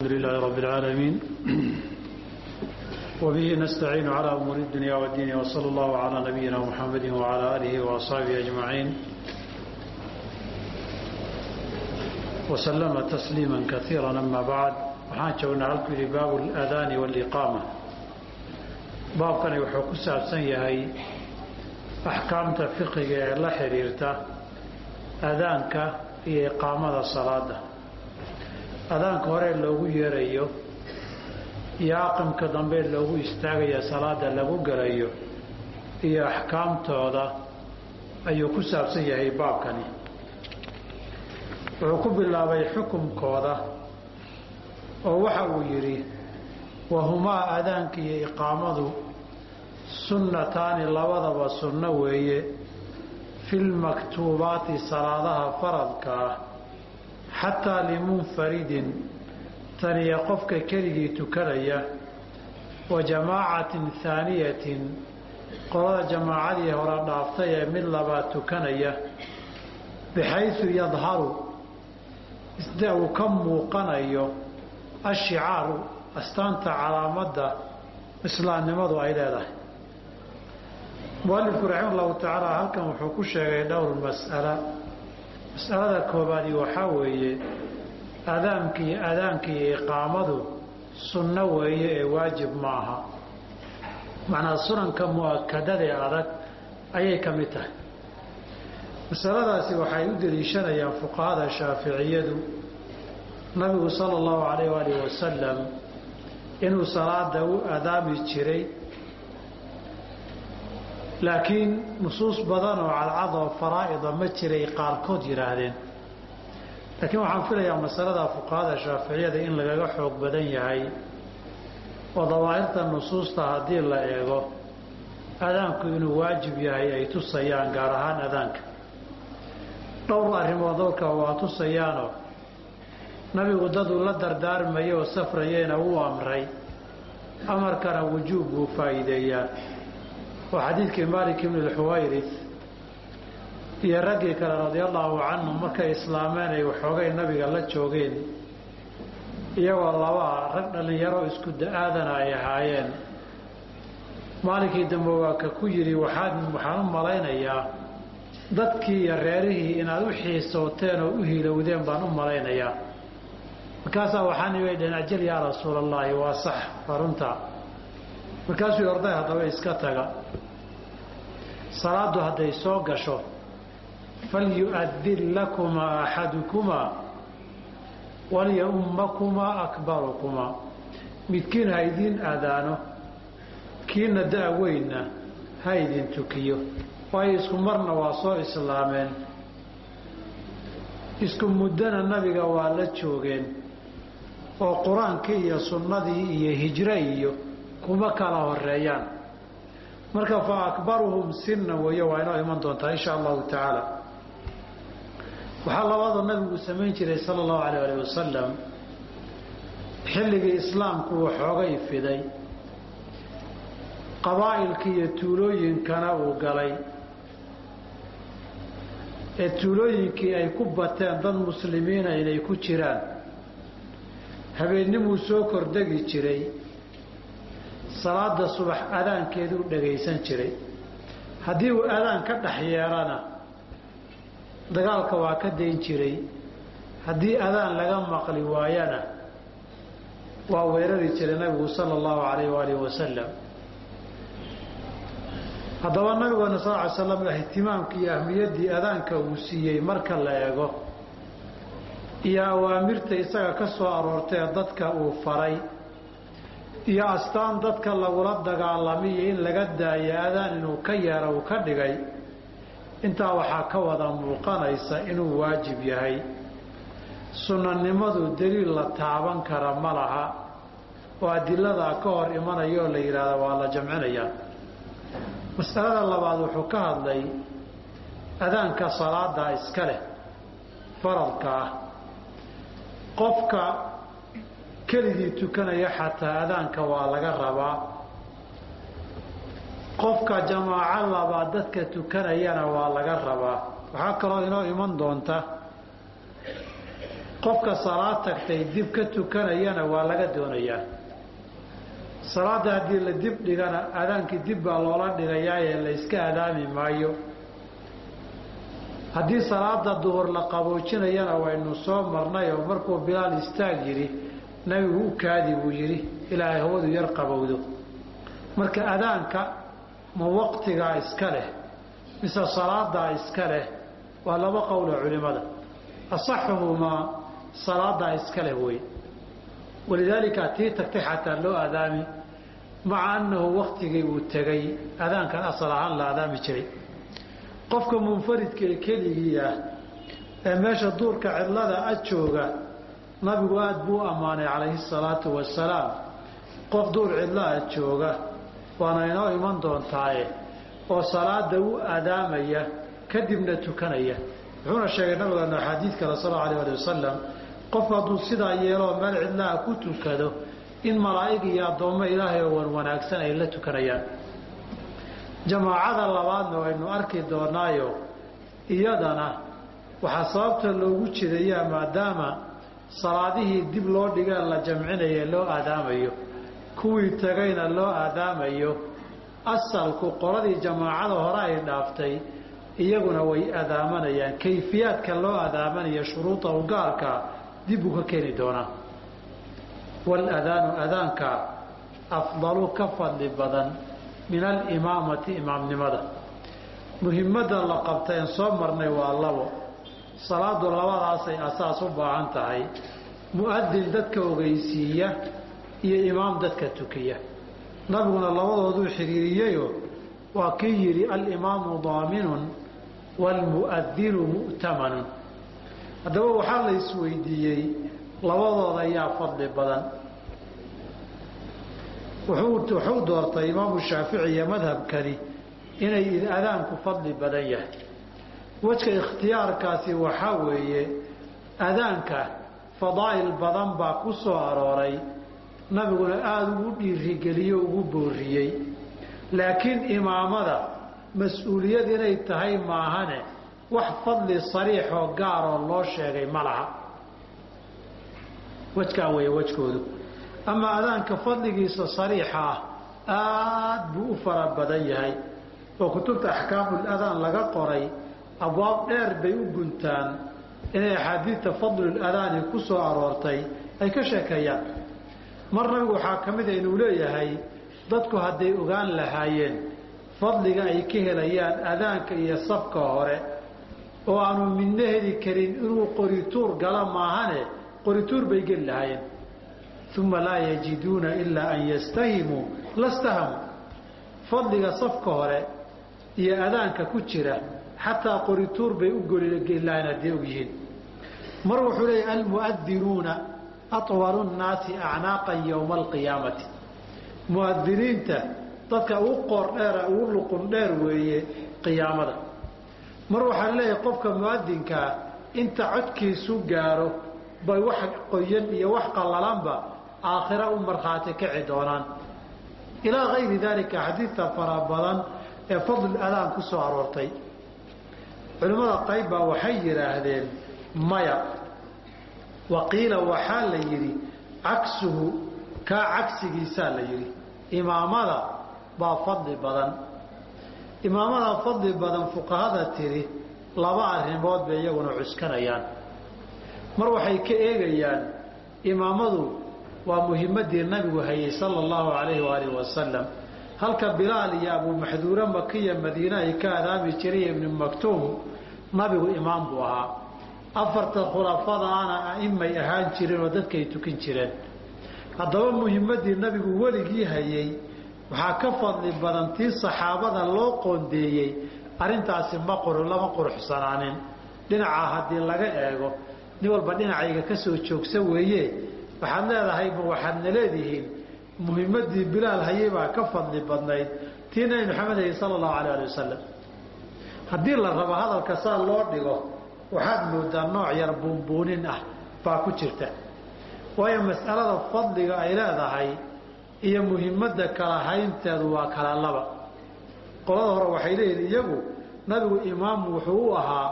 الحمد لله رب العالمين وبه نستعين على أمور الدنيا والدين وصلى الله على نبينا محمد وعلى آله وأصحابه أجمعين وسلم تسليما كثيرا أما بعد waxaan joognaa halkuu yidhi baabu اlأadaani wاliqaama baabkani wuxuu ku saabsan yahay axkaamta fiqiga ee la xidhiirta adaanka hore loogu yeerayo iyo aqimka dambe loogu istaagaya salaada lagu galayo iyo axkaamtooda ayuu ku saabsan yahay baabkani. Wuxuu ku bilaabay xukumkooda oo waxa uu yidhi wahumaa adaanka iyo iqaamadu sunnataani labadaba sunno weeye filmaktuubaati salaadaha faradka ah xataa limunfaridin taniya qofka keligii tukanaya wa jamaacatin haaniyatin qolada jamaacadii hore dhaaftay ee mid labaad tukanaya bixaysu yadharu sida uu ka muuqanayo ashicaaru astaanta calaamadda islaamnimadu ay leedahay. Mualifku raxima llahu tacaala halkan wuxuu ku sheegay dhowr mas'ala mas'alada koobaadi waxaa weeye adaamkii adaankiiyo iqaamadu sunno weeye ee waajib ma aha. Macnaa sunanka mu'akadadee adag ayay ka mid tahay. Masaladaasi waxay u deliishanayaan fuqahada shaaficiyadu. Nabigu sala allahu calayh waalih wasalam inuu salaada u adaami jiray laakiin nusuus badan oo cadcad oo faraa'ida ma jiray qaarkood yidhaahdeen laakiin waxaan filayaa masalada fuqahada shaaficiyada in lagaga xoog badan yahay oo dawaahirta nusuusta haddii la eego adaanku inuu waajib yahay ay tusayaan gaar ahaan adaanka dhowr arrimood olka waa tusayaanoo nabigu daduu la dardaarmaya oo safrayeyna wuu amray amarkana wujuub buu faa'iideeyaa oo xadiidkii maalik ibni lxuwayris iyo raggii kale radia allaahu canhum markay islaameen ay waxoogay nabiga la joogeen iyagoo labaa rag dhallinyaro isku da'aadana ay ahaayeen. Maalinkii dambe waa ka ku yidhi waxaad waxaan u malaynayaa dadkii iyo reerihii inaad u xiisooteen oo u hilowdeen baan u malaynayaa. Markaasaa waxaan dhaheen ajal yaa rasuula allaahi waa sax waa runtaa markaasuu orday haddaba iska taga. Salaaddu hadday soo gasho falyu'adin lakumaa axadukumaa walya-ummakumaa akbarukumaa. Midkiin ha idiin aadaano kiina da- weynna ha idin tukiyo. Waayo isku marna waa soo islaameen. Isku muddona nabiga waa la joogeen. Oo qur'aankii iyo sunnadii iyo hijro iyo kuma kala horeeyaan marka fa akbaruhum sinna weeye waa inoo iman doontaa insha allahu tacaala waxaa labaadoo nabigu samayn jiray sala allahu alayh alih wasalam xilligii islaamku waxoogay fiday. Qabaa'ilkii iyo tuulooyinkana uu galay. Ee tuulooyinkii ay ku bateen dad muslimiina inay ku jiraan. Habeennimuu soo kordegi jiray salaada subax adaankeeduu dhagaysan jiray. Haddii uu adaan ka dhex yeelana dagaalka waa ka dayn jiray. Haddii adaan laga maqli waayana waa weerari jiray nabigu sala allahu calayh waalihi wasalam haddaba nabigeena sal ly slam ihtimaamka iyo ahmiyaddii adaanka uu siiyey marka la eego iyo awaamirta isaga ka soo aroortee dadka uu faray iyo astaan dadka lagula dagaalamiyo in laga daayo adaan inuu ka yeero uu ka dhigay. Intaa waxaa ka wada muuqanaysa inuu waajib yahay. Sunnanimadu daliil la taaban kara ma laha. Oo adiladaa ka hor imanayoo la yidhaahda waa la jamcinayaa masalada labaad wuxuu ka hadlay adaanka salaada iska leh faradka ah. Qofka keligii tukanaya xataa adaanka waa laga rabaa. Qofka jamaaco labaad dadka tukanayana waa laga rabaa. Waxaa kaloo inoo iman doonta qofka salaad tagtay dib ka tukanayana waa laga doonayaa salaadda haddii la dib dhigana adaankii dib baa loola dhigayaaye la yska adaami maayo. Haddii salaada duhur la qaboojinayana waynu soo marnay oo markuu bilaal istaag yidhi nabigu u kaadi buu yidhi ilaahay hawadu yar qabowdo. Marka adaanka ma waqtigaa iska leh mise salaadaa iska leh waa laba qowle culimmada asaxuhumaa salaadaa iska leh wey. Walidaalika tii tagtay xataa loo adaami maca annahu waktigii uu tegay adaankan asal ahaan la adaami jiray. Qofka munfaridka ee keligii ah ee meesha duurka cidlada a jooga nabigu aada buu u ammaanay calayhi salaatu wasalaam qof duur cidlaa jooga waana inoo iman doontaaye oo salaada u adaamaya kadibna tukanaya. Wuxuuna sheegay nabigeenu axaadiid kale sal allau alayh ali wasalam qofku hadduu sidaa yeeloo meel cidlaha ku tukado in malaa'ig iyo addoommo ilaahay oo wan wanaagsan ay la tukanayaan. Jamaacada labaadna waynu arki doonaayo iyadana waxaa sababta loogu jidayaa maadaama salaadihii dib loo dhigeen la jamcinaye loo aadaamayo. Kuwii tagayna loo aadaamayo. Asalku qoladii jamaacada hore ay dhaaftay iyaguna way adaamanayaan. Kayfiyaadka loo adaamanaya shuruuda u gaarka dib uu ka keeni doonaa. Waaladaanu adaanka afdalu ka fadli badan min alimaamati imaamnimada. Muhimadda la qabtaen soo marnay waa labo salaadu labadaasay asaas u baahan tahay. Mu'adin dadka ogeysiiya iyo imaam dadka tukiya. Nabiguna labadooduu xiriiriyeyo waa kii yidhi alimaamu daaminun waalmu'adinu mu'tamanun. Haddaba waxaa la isweydiiyey labadooda ayaa fadli badan. Wuxuu doortay imaamu shaafici iyo madhabkani inay adaanku fadli badan yahay wejka ikhtiyaarkaasi waxaa weeye adaanka fadaa'il badan baa ku soo arooray nabiguna aada ugu dhiirigeliyo ugu booriyey laakiin imaamada mas'uuliyad inay tahay maahane wax fadli sariixoo gaaroo loo sheegay ma laha. Wejkaa weeye wejkoodu ama adaanka fadligiisa sariixa ah aad buu u fara badan yahay. Oo kutubta axkaamul adaan laga qoray abwaab dheer bay u guntaan inay axaadiidta fadlul adaani ku soo aroortay ay ka sheekeeyaan. Mar nabigu waxaa ka mida inuu leeyahay dadku hadday ogaan lahaayeen fadliga ay ka helayaan adaanka iyo safka hore oo aanu midna heli karin inuu qorituur gala maahane qorituur bay geli lahaayeen. Uma laa yajiduuna ilaa an yastahimuu lastahamuu fadliga safka hore iyo adaanka ku jira xataa qorituur bay u geli lahayn hadday og yihiin mar wuxuu leeyahy almu'adinuuna atwalu nnaasi acnaaqan yowma alqiyaamati mu'adiniinta dadka ugu qoor dheera ugu luqun dheer weeye qiyaamada. Mar waxaa leeyahay qofka mu'adinkaa inta codkiisu gaaro bay wax qoyan iyo wax qallalanba aakhira u markhaati kici doonaan. Ilaa kayri daalika xadiidta fara badan ee fadl adaan ku soo aroortay culimmada qayb baa waxay yidhaahdeen maya. Wa qiila waxaa la yidhi cagsuhu kaa cagsigiisaa la yidhi. Imaamada baa fadli badan. Imaamada fadli badan fuqahada tiri laba arrimood bay iyaguna cuskanayaan. Mar waxay ka eegayaan imaamadu waa muhimadii nabigu hayay sala allahu calayhi waalihi wasalam halka bilaal iyo abuumaxduure makiya madiine ay ka adaami jiray ibnu maktuum nabigu imaam buu ahaa. Afarta khulafadaana a'imay ahaan jireen oo dadkay tukin jireen. Haddaba muhimadii nabigu weligii hayay waxaa ka fadli badan tii saxaabada loo qoondeeyey arrintaasi ma lama quruxsanaanin. Dhinacaa haddii laga eego nin walba dhinacayga ka soo joogsa weeye waxaad leedahay ma waxaadna leedihiin. Muhimadii bilaal hayay baa ka fadli badnayd. Tii nabi maxamed hayay sala allahu alayh ali wasalam haddii la rabo hadalka saa loo dhigo waxaad moodaa nooc yar buunbuunin ah baa ku jirta. Waayo mas'alada fadliga ay leedahay iyo muhimadda kala haynteedu waa kala laba. Qolada hore waxay leeyihiin iyagu nabigu imaam wuxuu u ahaa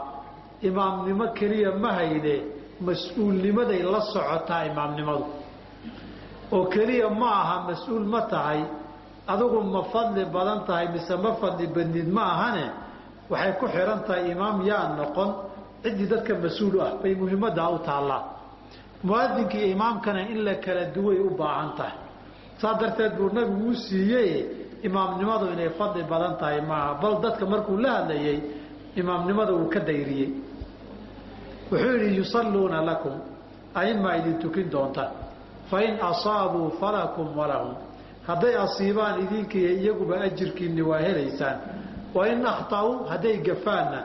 imaamnimo keliya ma hayne mas'uulnimaday la socotaa imaamnimadu. Oo keliya ma aha mas'uul ma tahay adigu ma fadli badan tahay mise ma fadli badnid ma ahane waxay ku xihan tahay imaam yaa noqon ciddii dadka mas'uul ah bay muhiimaddaa u taallaa. Muadinka iyo imaamkana in la kala duway u baahan tahay. Saas darteed buu nabigu u siiyey imaamnimadu inay fadli badan tahay maaha bal dadka markuu la hadlayey imaamnimada uu ka dayriyey. Wuxuu yidhi yusalluuna lakum aima idin tukin doonta. Fain asaabuu falakum walahum hadday asiibaan idinkiiyo iyaguba ajirkiinni waa helaysaan wain akhta'uu hadday gafaanna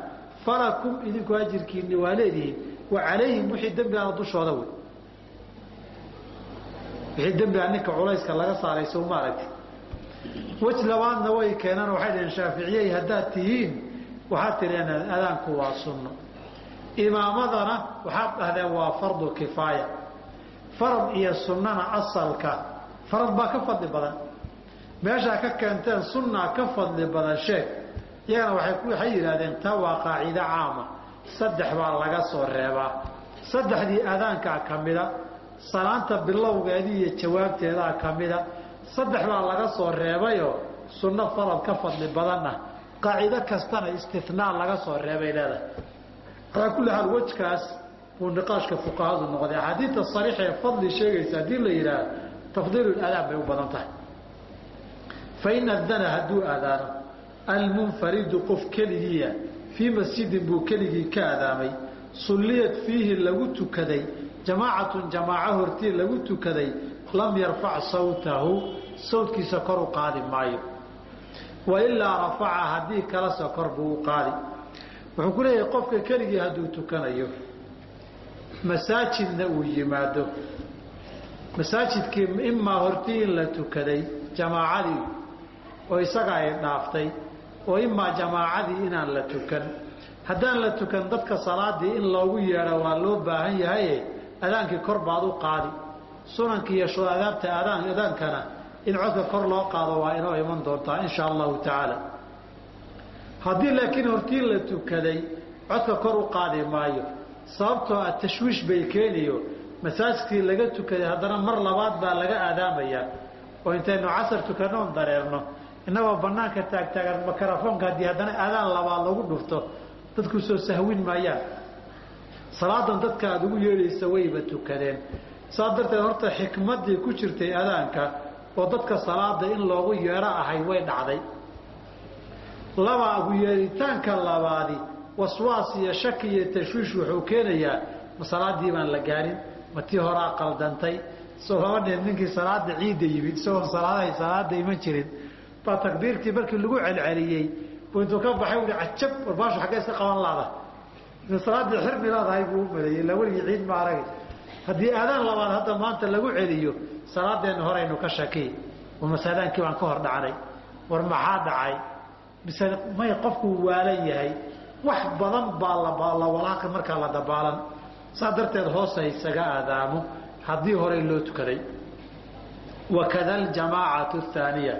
falakum idinku ajirkiinni waa leedihiin wa calayhim wixii dembigaana dushooda wey. Wixii dembiga ninka culayska laga saaray sow ma aragti wej labaadna way keenaan waxay dhaheen shaaficiyey haddaad tihiin waxaad tidheen adaanku waa sunno. Imaamadana waxaad dhahdeen waa fardu kifaaya. Farad iyo sunnana asalka farad baa ka fadli badan. Meeshaa ka keenteen sunnaa ka fadli badan sheeg iyagana waxay yidhahdeen taa waa qaacido caama. Saddex baa laga soo reebaa. Saddexdii aadaankaa ka mida salaanta bilowgeedii iyo jawaabteedaa ka mida saddex baa laga soo reebayoo sunno farad ka fadli badan ah qaacido kastana istinaa laga soo reebay leedahay. Calaa kulli xaal wejkaas buu niqaashka fuqahadu noqday. Axaadiidta sariixa ee fadli sheegaysa haddii la yidhaahdo tafdiilu adaan bay u badan tahay. Fain adana hadduu aadaano almunfaridu qof keligiia fii masjidin buu keligii ka adaamay. Sulliyad fiihi lagu tukaday. Jamaacatun jamaaco hortii lagu tukaday. Lam yarfac sawtahu. Sawtkiisa kor u qaadi maayo. Wailaa rafaca haddii kalase kor buu u qaadi. Wuxuu ku leeyahay qofka keligii hadduu tukanayo masaajidna uu yimaado. Masaajidkii imaa hortii in la tukaday jamaacadii oo isaga ay dhaaftay oo imaa jamaacadii inaan la tukan. Haddaan la tukan dadka salaadii in loogu yeedho waa loo baahan yahaye adaankii kor baad u qaadi. Sunanka iyo adaabta adaankana in codka kor loo qaado waa inoo iman doontaa insha allahu tacaala. Haddii laakiin hortii la tukaday codka kor u qaadi maayo. Sababtoo ah tashwiish bay keeniyo masaajidkii laga tukaday haddana mar labaad baa laga aadaamayaa. Oo intaynu casar tukanoon dareerno innagoo banaanka taagtaagan makarafoonka haddii haddana aadaan labaad lagu dhufto dadku soo sahwin maayaan. Salaadan dadka aada ugu yeedhaysa wayba tukadeen. Saas darteed horta xikmaddii ku jirtay adaanka oo dadka salaada in loogu yeedho ahay way dhacday. Laba ugu yeedhitaanka labaadi waswaas iyo shaki iyo tashwiish wuxuu keenayaa ma salaadii baan la gaarin ma tii horaa qaldantay. Soo laba nin ninkii salaada ciidda yimid isagoon salaadahay salaada iman jirin baa takbiirtii markii lagu celceliyey buu intuu ka baxay ui cajab warbaashu xaggee iska qaban laada salaadii xirmi leedahay buu u maleeyey ilaa weligii ciid ma aragay haddii aadaan labaad hadda maanta lagu celiyo salaadeenna horaynu ka shakiy war masaadaankii baan ka hor dhacnay war maxaa dhacay? Mise may qofku waalan yahay? Wax badan baa la walaaqi markaa la dabaalan. Saa darteed hoosa isaga aadaamo haddii horey loo tukaday wakada aljamaacatu thaaniya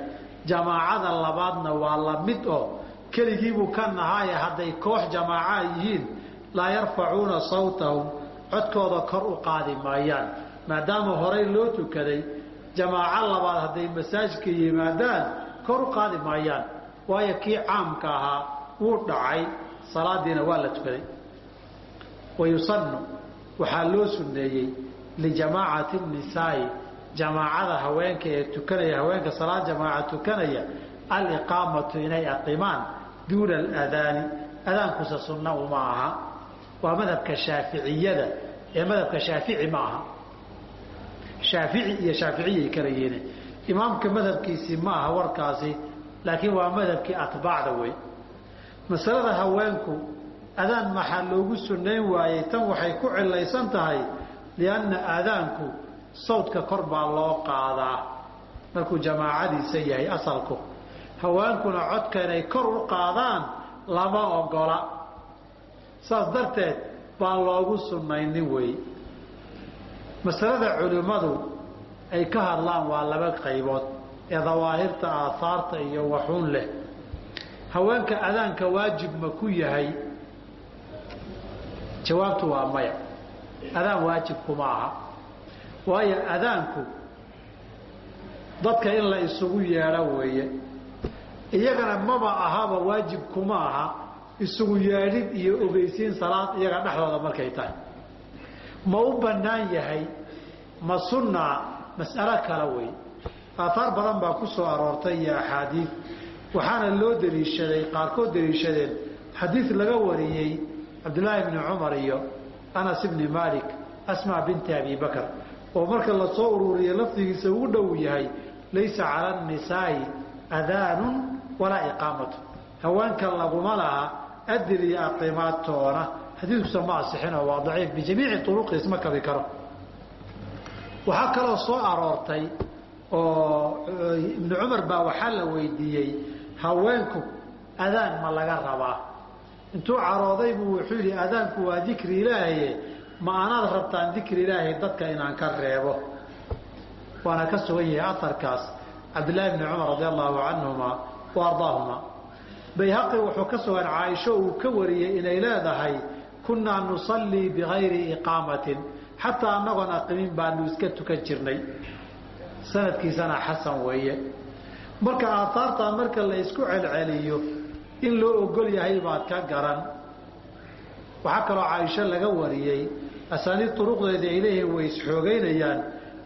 jamaacada labaadna waa la mid oo keligiibuu ka nahaaye hadday koox jamaaca yihiin laa yarfacuuna sawtahum codkooda kor u qaadi maayaan. Maadaama horey loo tukaday jamaaco labaad hadday masaajidka yimaadaan kor u qaadi maayaan. Waayo kii caamka ahaa wuu dhacay salaadiina waa la tukaday. Wayusanu waxaa loo sunneeyey lijamaacati nisaa'i jamaacada haweenka ee tukanaya haweenka salaad jamaaca tukanaya aliqaamatu inay aqimaan duuna aladaani adaankuse sunna uma aha. Waa madhabka shaaficiyada ee madhabka shaafici ma aha. Shaafici iyo shaaficiyay kala yihiin. Imaamka madhabkiisii ma aha warkaasi laakiin waa madhabkii atbaacda wey masalada haweenku adaan maxaa loogu sunnayn waayey? Tan waxay ku cilaysan tahay lianna aadaanku sawdka kor baa loo qaadaa. Markuu jamaacadiisa yahay asalku. Haweenkuna codka inay kor u qaadaan lama ogola. Saas darteed baan loogu sunnaynin wey. Masalada culimmadu ay ka hadlaan waa laba qaybood. Ee dawaahirta aahaarta iyo waxuun leh. Haweenka adaanka waajib ma ku yahay. Jawaabtu waa maya. Adaan waajibkuma aha waayo adaanku dadka in la isugu yeedho weeye. Iyagana maba ahaba waajibkuma aha isugu yeedhid iyo ogeysiin salaad iyaga dhexdooda markay tahay. Ma u bannaan yahay ma sunnaa mas'alo kale wey. Aaaar badan baa ku soo aroortay iyo axaadiid waxaana loo daliishaday qaarkood daliishadeen xadiid laga wariyey cabdulaahi bni cumar iyo anas ibni malik asmaa binti abi bakr oo marka la soo ururiye lafdigiisa ugu dhow yahay laysa cala nisaa'i adaanun walaa iqaamatu. Haweenka laguma laha adil iyo aqimaadtoona xadiidkusa ma asixinoo waa daciif. Bijamiici uruqi isma kabi karo. Waxaa kaloo soo aroortay oo ibnu cumar baa waxaa la weydiiyey haweenku adaan ma laga rabaa. Intuu carooday buu wuxuu yidhi adaanku waa dikri ilaahaye ma anaad rabtaan dikri ilaahay dadka inaan ka reebo? Waana ka sugan yahay aarkaas cabdillaahi bni cumar radi allahu canhuma wa ardaahuma. Bayhaqi wuxuu ka sugan caaisho uu ka wariyey inay leedahay kunnaa nusallii bigayri iqaamatin. Xataa annagoon aqimin baanu iska tukan jirnay. Sanadkiisana xasan weeye. Marka aaaartaa marka la isku celceliyo in loo ogol yahay baad ka garan. Waxaa kaloo caaisho laga wariyey asaaniid turuqdeeda ay leeyihiin way isxoogeynayaan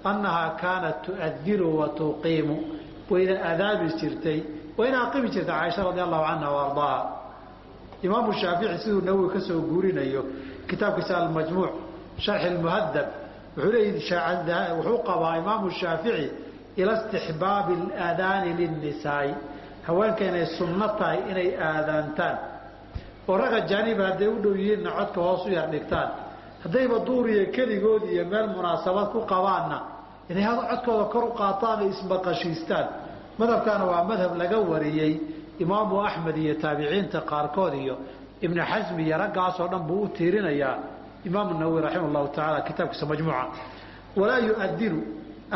annahaa kaanat tu'adiru wa tuqiimu wayna adaabi jirtay wayna aqimi jirtay caaisha radi allahu canha wa ardaaha imaamu shaafici siduu nawowi ka soo guurinayo kitaabkiisa almajmuuc sharxi lmuhadab wuxuu leeyihi wuxuu qabaa imaamu shaafici ila istixbaabi alaadaani linnisaai haweenka inay sunno tahay inay aadaantaan oo ragga jaaniba hadday u dhow yihiinna codka hoos u yar dhigtaan haddayba duuriya keligood iyo meel munaasabad ku qabaanna inay codkooda kor u qaataan ay ismaqashiistaan. Madhabkaana waa madhab laga wariyey imaamu axmed iyo taabiciinta qaarkood iyo ibnu xasmi iyo raggaasoo dhan buu u tiirinayaa. Imaamu nawowi raximah llahu tacaala kitaabkiisa majmuuca. Walaa yu'adinu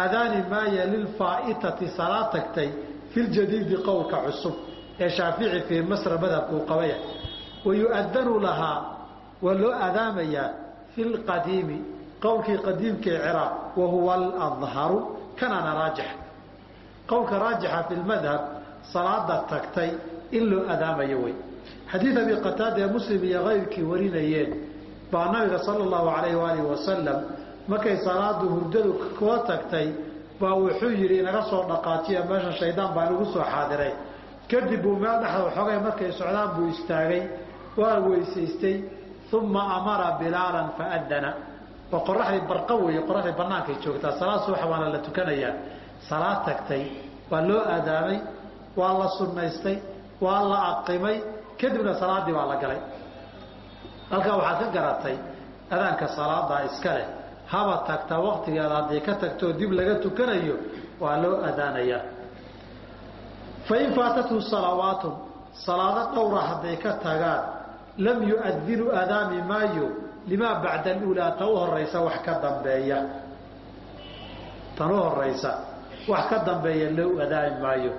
aadaani maaya lilfaa'itati salaa tagtay fi ljadiidi qowlka cusub ee shaafici fii masr madhabkuu qabaya. Wa yu'adanu lahaa waa loo aadaamayaa fi lqadiimi qowlkii qadiimkaee ciraaq wa huwa aladharu kanana raajix qowlka raajixa fi lmadhab salaada tagtay in loo adaamayo wey xadiid abi qataada ee muslim iyo kayrkii warinayeen baa nabiga sala allahu alayh waalihi wasalam markay salaadu hurdadu kula tagtay baa wuxuu yidhi inaga soo dhaqaajiya meesha shaydaan baa inagu soo xaadiray kadib buu meel dhexda xoogay markay socdaan buu istaagay waa weysaystay uma amara bilaalan faadana waa qoraxdii barqa weeye qoraxdii bannaankay joogtaa salaad subax waana la tukanayaa salaad tagtay waa loo aadaamay waa la sunnaystay waa la aqimay kadibna salaaddii baa la galay halkaa waxaad ka garatay adaanka salaadaa iska leh haba tagta waktigeeda hadday ka tagtoo dib laga tukanayo waa loo adaanayaa fain faatathu salawaatun salaado dhowra hadday ka tagaan lam yu'adinu aadaami maayo limaa bacda aluulaa ta u wax ka dambeeya. Tan u wax ka dambeeya loo adaami maayo.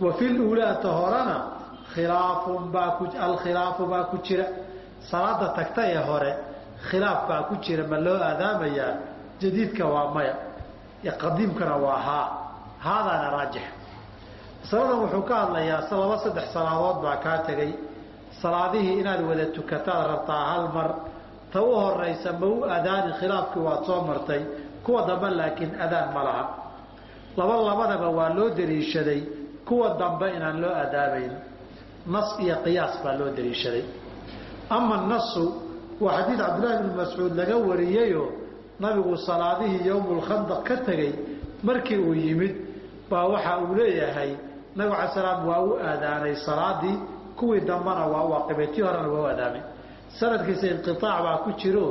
Wa fi luulaata horena khilaafun baa ku alkhilaafu baa ku jira. Salaada tagta ee hore khilaaf baa ku jira ma loo aadaamayaa jadiidka waa maya. Qadiimkana waa haa. Haadaana raajix. Masaladan wuxuu ka hadlayaa laba saddex salaadood baa kaa tegey salaadihii inaad wada tukataad rabtaa hal mar ta u horaysa ma u adaani khilaafkii waad soo martay kuwa dambe laakiin adaan ma laha. Laba labadaba waa loo daliishaday kuwa dambe inaan loo adaamayn nas iyo qiyaas baa loo daliishaday ama nasu waa xadiid cabdillahi bni mascuud laga wariyeyo nabigu salaadihii yowmulkhandaq ka tegey markii uu yimid baa waxa uu leeyahay nabigu ala salaam waa u aadaanay salaadii kuwii dambana waa u aqibay tii horena waa u aadaamay sanadkiisa inqiaac baa ku jiro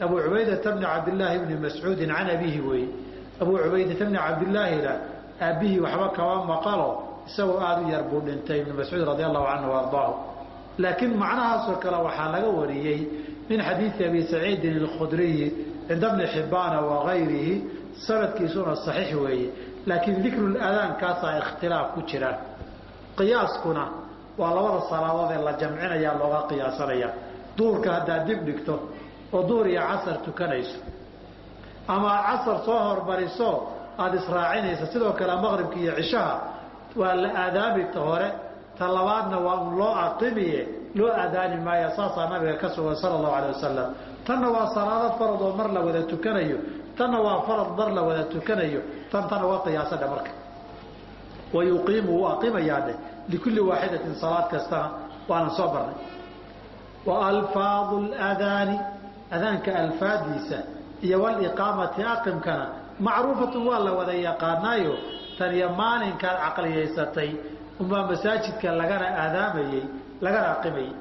abu cubaydata bni cabdillaahi bni mascuudin can abiihi weeye. Abuu cubaydata bni cabdillaahina aabbihii waxba kama maqalo isagoo aada u yar buu dhintay ibni mascuud radi allahu canhu ardaahu. Laakiin macnahaasoo kale waxaa laga wariyey min xadiidi abi saciidin alkhudriyi cinda bni xibbaana wagayrihi sanadkiisuna saxiix weeye. Laakiin dikruladaankaasaa ikhtilaaf ku jira. Qiyaaskuna waa labada salaadood ee la jamcinaya looga qiyaasanaya. Duurka haddaad dib dhigto oo duhur iyo casar tukanayso ama casar soo hormariso aada israacinaysa sidoo kale maqribka iyo cishaha waa la aadaami ta hore. Ta labaadna waa un loo aqimiye loo aadaani maayo saasaa nabiga ka sugan sala allahu alay wasalam tanna waa salaado farad oo mar la wada tukanayo tanna waa farad mar la wada tukanayo tan tan uga qiyaasadhe marka. Wa yuqiimu wuu aqimayaadhe likulli waaxidatin salaad kastana waanan soo barnay wa alfaadu ladaani adaanka alfaadiisa iyo waliqaamati aqimkana macruufatun waa la wada yaqaanaayo taniyo maalinkaad caqliyaysatay umaa masaajidka lagana aadaamayey lagana aqimayey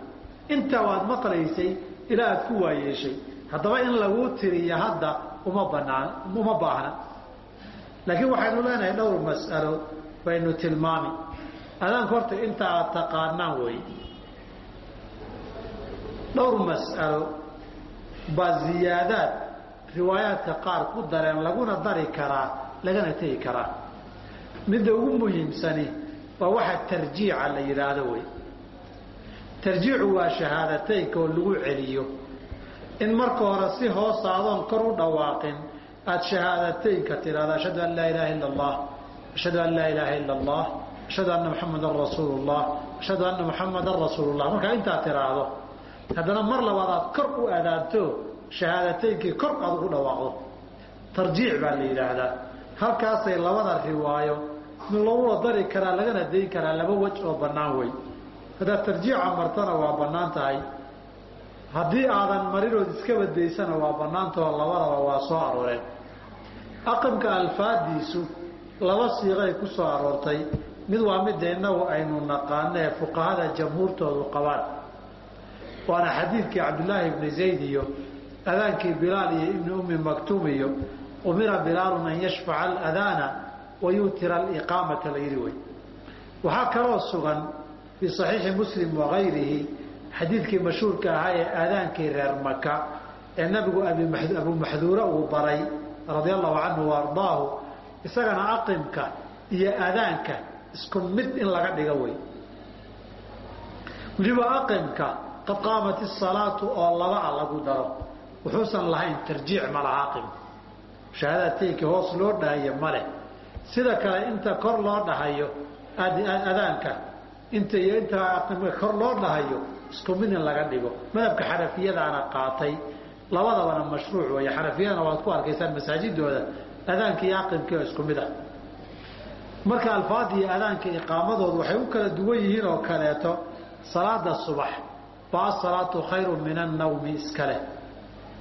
intaa waad maqlaysay ilaa aad ku waayeeshay haddaba in laguu tiriyo hadda uma banaan uma baahna laakiin waxaynu leenahay dhowr mas'alo baynu tilmaami adaanka horta inta aad taqaanaan wey dhowr mas'alo baa ziyaadaad riwaayaadka qaar ku dareen laguna dari karaa lagana tegi karaa. Midda ugu muhiimsani waa waxa tarjiica la yidhaahdo wey tarjiicu waa shahaadateynka oo lagu celiyo. In marka hore si hoos aadoon kor u dhawaaqin aada shahaadateynka tidhahdo ashhadu an laa ilaaha illa allah ashhadu an laa ilaaha illa allah ashhadu anna muxamadan rasuulu llah ashhadu anna muxamadan rasuulu llah markaa intaad tidhaahdo haddana mar labaad aad kor u adaanto shahaadateynkii kor aad ugu dhawaaqdo tarjiic baa la yidhaahdaa halkaasay labada riwaayo lagula dari karaa lagana dayn karaa laba wej oo bannaan wey haddaad tarjiica martana waa bannaan tahay haddii aadan marinood iska badaysana waa bannaantao labadaba waa soo arooreen aqimka alfaadiisu laba siiqay ku soo aroortay mid waa midda innagu aynu naqaano ee fuqahada jamhuurtoodu qabaan. Waana xadiidkii cabdillaahi ibni zayd iyo adaankii bilaal iyo ibni ummi maktuum iyo umira bilaalun an yashfaca aladaana wayutira aliqaamata la yidhi wey waxaa kaloo sugan fii saxiixi muslim wagayrihi xadiidkii mashhuurka ahaa ee aadaankii reer maka ee nabigu abu maxduure uu baray radia allahu canhu wa isagana aqimka iyo aadaanka isku mid in laga dhigo wey. Weliba aqimka qad qaamat isalaatu oo labaa lagu daro wuxuusan lahayn tarjiic ma laha aqimka shahaadateynki hoos loo dhahayo ma leh. Sida kale inta kor loo dhahayo adaanka inta iyo inta aqimka kor loo dhahayo isku mid in laga dhigo. Madhabka xanafiyadaana qaatay. Labadabana mashruuc weeye. Xanafiyadana waad ku arkaysaan masaajidooda adaanka iyo aqimkii oo isku mid ah marka alfaada iyo adaanka iqaamadoodu waxay u kala duwan yihiin oo kaleeto salaada subax baa asalaatu khayru min annawmi iska leh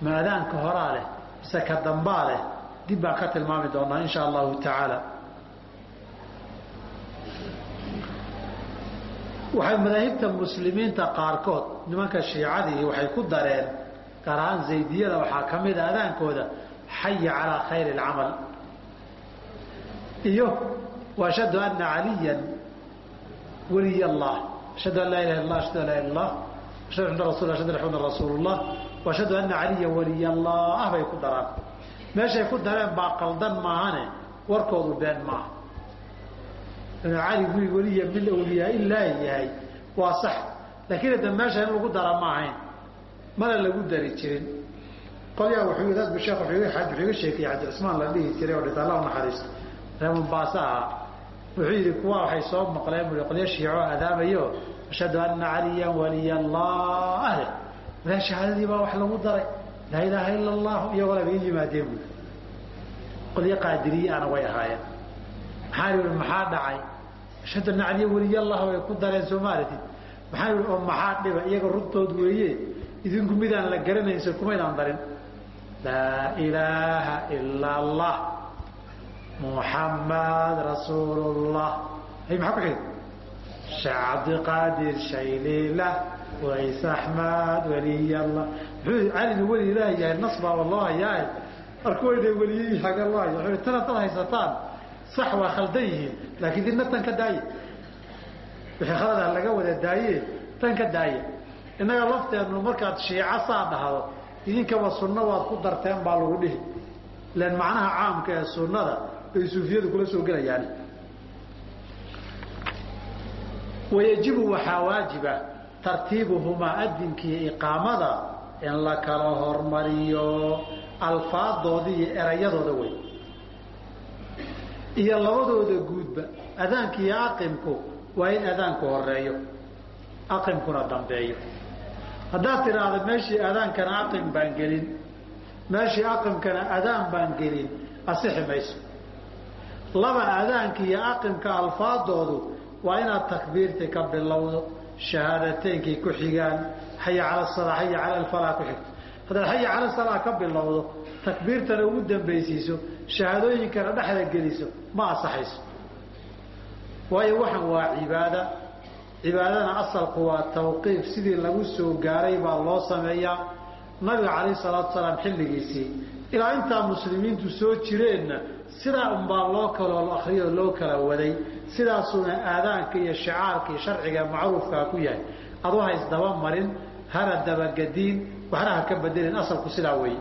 ma adaanka horaa leh mise ka dambaa leh dib baan ka tilmaami doonaa insha allahu tacaala. Waxay madaahibta muslimiinta qaarkood nimanka shiicadii waxay ku dareen gaar ahaan zaydiyada waxaa ka mida adaankooda xaya calaa khayri اlcamal iyo ashhadu ana caliya waliy allah. Ashhadu an laa ilaha illa ashhadu an laa ilah ashhadu anda rasul ashhadu ana rasuul llah ashhadu ana caliya waliy allah. Bay ku daraan. Meeshay ku dareen baa qaldan maahane warkoodu been maaha cali wi weliya min awliyaa ilaahi yahay waa sax. Laakiin hadda meesha in lagu dara ma ahayn mana lagu dari jirin. Qolyaa wuxuu sheekh wuxuu iga sheekayey cabdi cismaan la dhihi jiray oo dhita allah u naxariisto reer mombaaso ahaa wuxuu yidhi kuwa waxay soo maqleen bui qolyo shiico adaamayo ashhadu anna caliyan waliya allah leh walaa shahaadadii baa wax lagu daray laa ilaaha ila allah iyagoo laba ii yimaadeen bui qolyo qaadiriyaana way ahaayeen maxaa yidhi maxaa dhacay ashhadu anna caliya waliy allah way ku dareen soomaalatid maxaa yidhi oo maxaa dhiba iyaga runtood weeye idinku midaan la garanayso kumaydaan darin laa ilaaha ila allah muxammad rasuulullah hay maxaa ku sheekh cabdiqaadir shaylilah ways axmed waliy allah muxuu calina weli ilaah yahay nas baaba loo hayaae arkuwayna weliyey hagalaayo wuxuu tan haddaad haysataan. Sax waa khaldan yihiin laakiin didna tan ka daaye. Wixii khaladaa laga wada daaye tan ka daaye. Innaga lafteennu markaad shiico saa dhahdo idinkaba sunno waad ku darteen baa lagu dhihi. Ilan macnaha caamka ee sunnada bay suufiyadu kula soo gelayaan wayajibu waxaa waajiba tartiibuhumaa adinkiiyo iqaamada in la kala hormariyo alfaadooda iyo erayadooda wey iyo labadooda guudba adaanka iyo aqimku waa in adaanku horeeyo aqimkuna dambeeyo. Haddaad tidhaahdo meeshii adaankana aqim baan gelin meeshii aqimkana adaan baan gelin asixi mayso laba adaanka iyo aqimka alfaadoodu waa inaad takbiirtii ka bilowdo shahaadateynkay ku xigaan cala salaa xaya cala alfalaa ku xigto. Haddaad xaya cala salaa ka bilowdo takbiirtana ugu dambaysiiso shahaadooyinkana dhexda geliso ma asaxayso waayo waxan waa cibaada. Cibaadana asalku waa tawqiif sidii lagu soo gaaray baa loo sameeyaa. Nabiga calayhi salaatu salaam xilligiisii ilaa intaa muslimiintu soo jireenna sidaa unbaa loo kaloo akriyo loo kala waday sidaasuuna aadaanka iyo shicaarka iyo sharciga macruufkaa ku yahay. Adu ha isdaba marin hana dabagadiin waxna ha ka bedelin asalku sidaa weeye.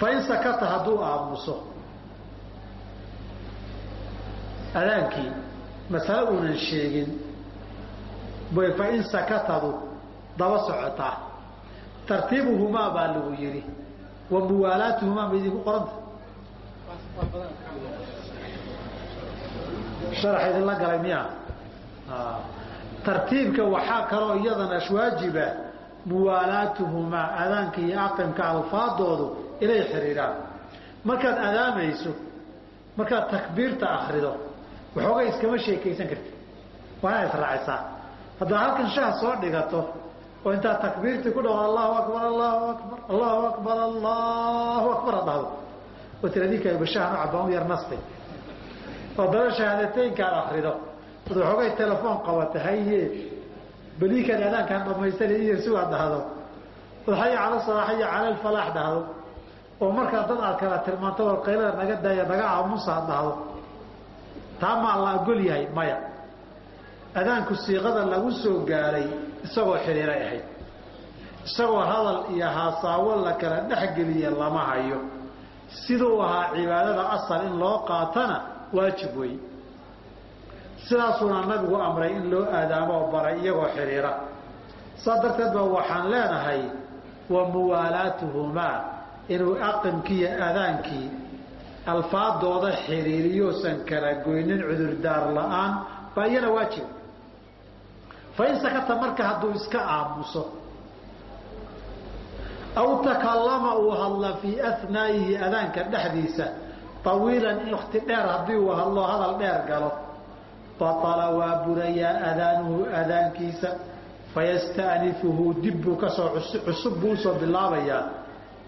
Fain sakata hadduu aamuso adaankii masale uunan sheegin fain sakatadu daba socotaa. Tartiibuhumaa baa lagu yidhi wa muwaalaatuhumaa ma idinku qoranta sharax idinla galay miya. Tartiibka waxaa kaloo iyadana waajiba muwaalaatuhumaa adaanka iyo aqimka alfaadoodu inay xidhiidhaan markaad adaamayso markaad takbiirta akrido waxoogay iskama sheekaysan karti waa inaad israacisaa haddaad halkan shaha soo dhigato oo intaad takbiirtii ku dhawo allahu akbar allahu akbar allahu akbar allahu akbar ad dhahdo oo tiradinka bashahan u cabaan u yar nastay oo daba shahaadateynkaad akrido ad waxoogay telefoon qabata haye beliikaad adaankaan dhamaystan iyo siwaad dhahdo. Od xaya cala salaa xaya cala alfalaax dhahdo. Oo markaa dad aad kala tilmaanto war qaylada naga daaya naga aamusa ad dhahdo. Taa maa la ogol yahay maya. Adaanku siiqada lagu soo gaaray isagoo xidhiiray ahayd. Isagoo hadal iyo haasaawo la kala dhexgeliya lama hayo siduu ahaa cibaadada asal in loo qaatana waajib wey sidaasuuna nabigu amray in loo aadaamo oo baray iyagoo xidhiira saas darteed ba waxaan leenahay wa muwaalaatuhumaa inuu aqimkiiyo adaankii alfaadooda xiriiriyoosan kala goynin cudurdaar la'aan baa iyana waajib. Fain sakata marka hadduu iska aamuso aw takallama uu hadla fii anaa'ihi adaanka dhexdiisa. Awiilan wakti dheer haddii uu hadlo hadal dheer galo. Baala waa burayaa adaanuhu adaankiisa fayastanifuhu dib buu ka soo cusub buu u soo bilaabayaa.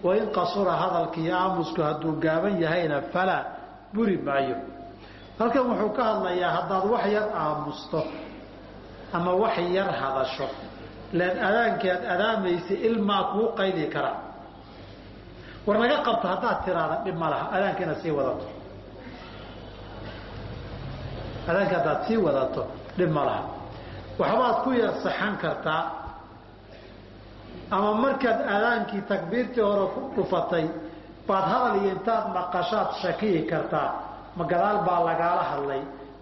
Wain qasura hadalkiiyo aamusku hadduu gaaban yahayna falaa buri maayo. Halkan wuxuu ka hadlayaa haddaad wax yar aamusto ama wax yar hadasho len adaankeed adaamaysa ilmaa kuu qaydi kara war naga qabto haddaad tiraada dhib ma laha adaanka inaad sii wadato adaanka haddaad sii wadato dhib ma laha waxbaad ku yar saxan kartaa ama markaad adaankii takbiirtii hore ku dhufatay baad hadal iyo intaad maqashaad shakiyi kartaa ma gadaal baa lagaala hadlay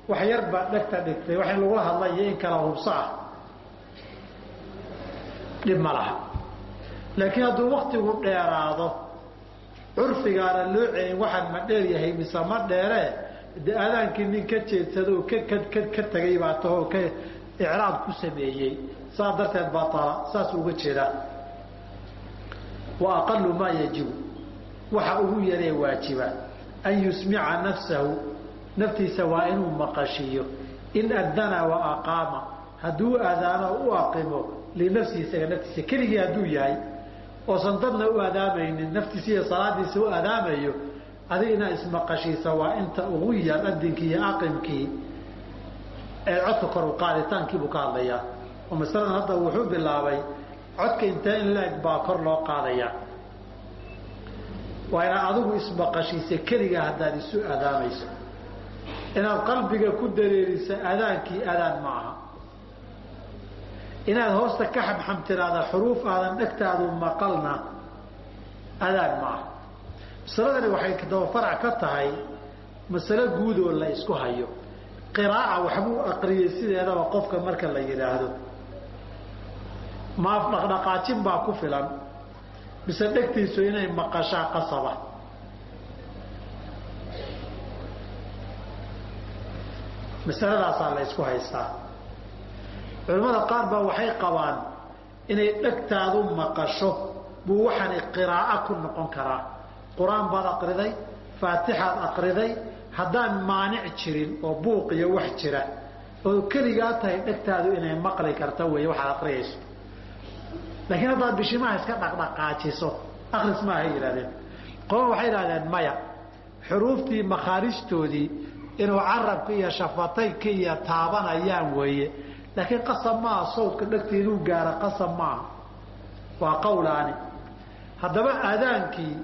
wax yar baad dhegta dhigtay wax in lagula hadlay iyo in kala hubso ah dhib ma laha. Laakiin hadduu waktigu dheeraado curfigaana loo celin waxaan ma dheer yahay mise ma dheeree de adaankii nin ka jeedsado ka tegay baa tahoo ka icraab ku sameeyey. Saas darteed baala saas uga jeedaa wa aqalu maa yajibu. Waxa ugu yaree waajiba an yusmica nafsahu. Naftiisa waa inuu maqashiiyo in adana wa aqaama. Hadduu adaano u aqimo linafsihi isaga naftiisa. Keligii hadduu yahay oosan dadna u adaamaynin naftiisa iyo salaadiisa u adaamayo adiga inaa ismaqashiisa waa inta ugu yar adinkii iyo aqimkii ee codka kor u qaaditaankiibuu ka hadlayaa. Oo masaladan hadda wuxuu bilaabay codka intee in la-eg baa kor loo qaadayaa. Waa inaad adigu ismaqashiisa keligaa haddaad isu adaamayso inaad qalbiga ku dareeriso adaankii adaan ma aha inaad hoosta ka xamxamtiraada xuruuf aadan dhegtaadu maqalna adaan ma aha. Masaladani waxay dabafarac ka tahay masalo guudoo la isku hayo. Qiraaca waxbuu aqriyey sideedaba qofka marka la yidhaahdo maaf dhaqdhaqaajin baa ku filan. Mise dhegtiisu inay maqashaa qasaba. Masaladaasaa la ysku haystaa culimmada qaar baa waxay qabaan inay dhegtaadu maqasho buu waxaani qiraa'o ku noqon karaa. Qur'aan baad aqriday faatixaad aqriday haddaan maanic jirin oo buuq iyo wax jira oo keligaa tahay dhegtaadu inay maqli karta weeye waxaad aqriyayso. Laakiin haddaad bishimaha iska dhaqdhaqaajiso akris maaha yidhahdeen qoba waxay idhahdeen maya xuruuftii makhaarijtoodii inuu carabka iyo shafataynka iyo taabanayaan weeye laakiin qasab maaha sawdka dhegta inuu gaaro qasab maaha. Waa qawlaani. Haddaba aadaankii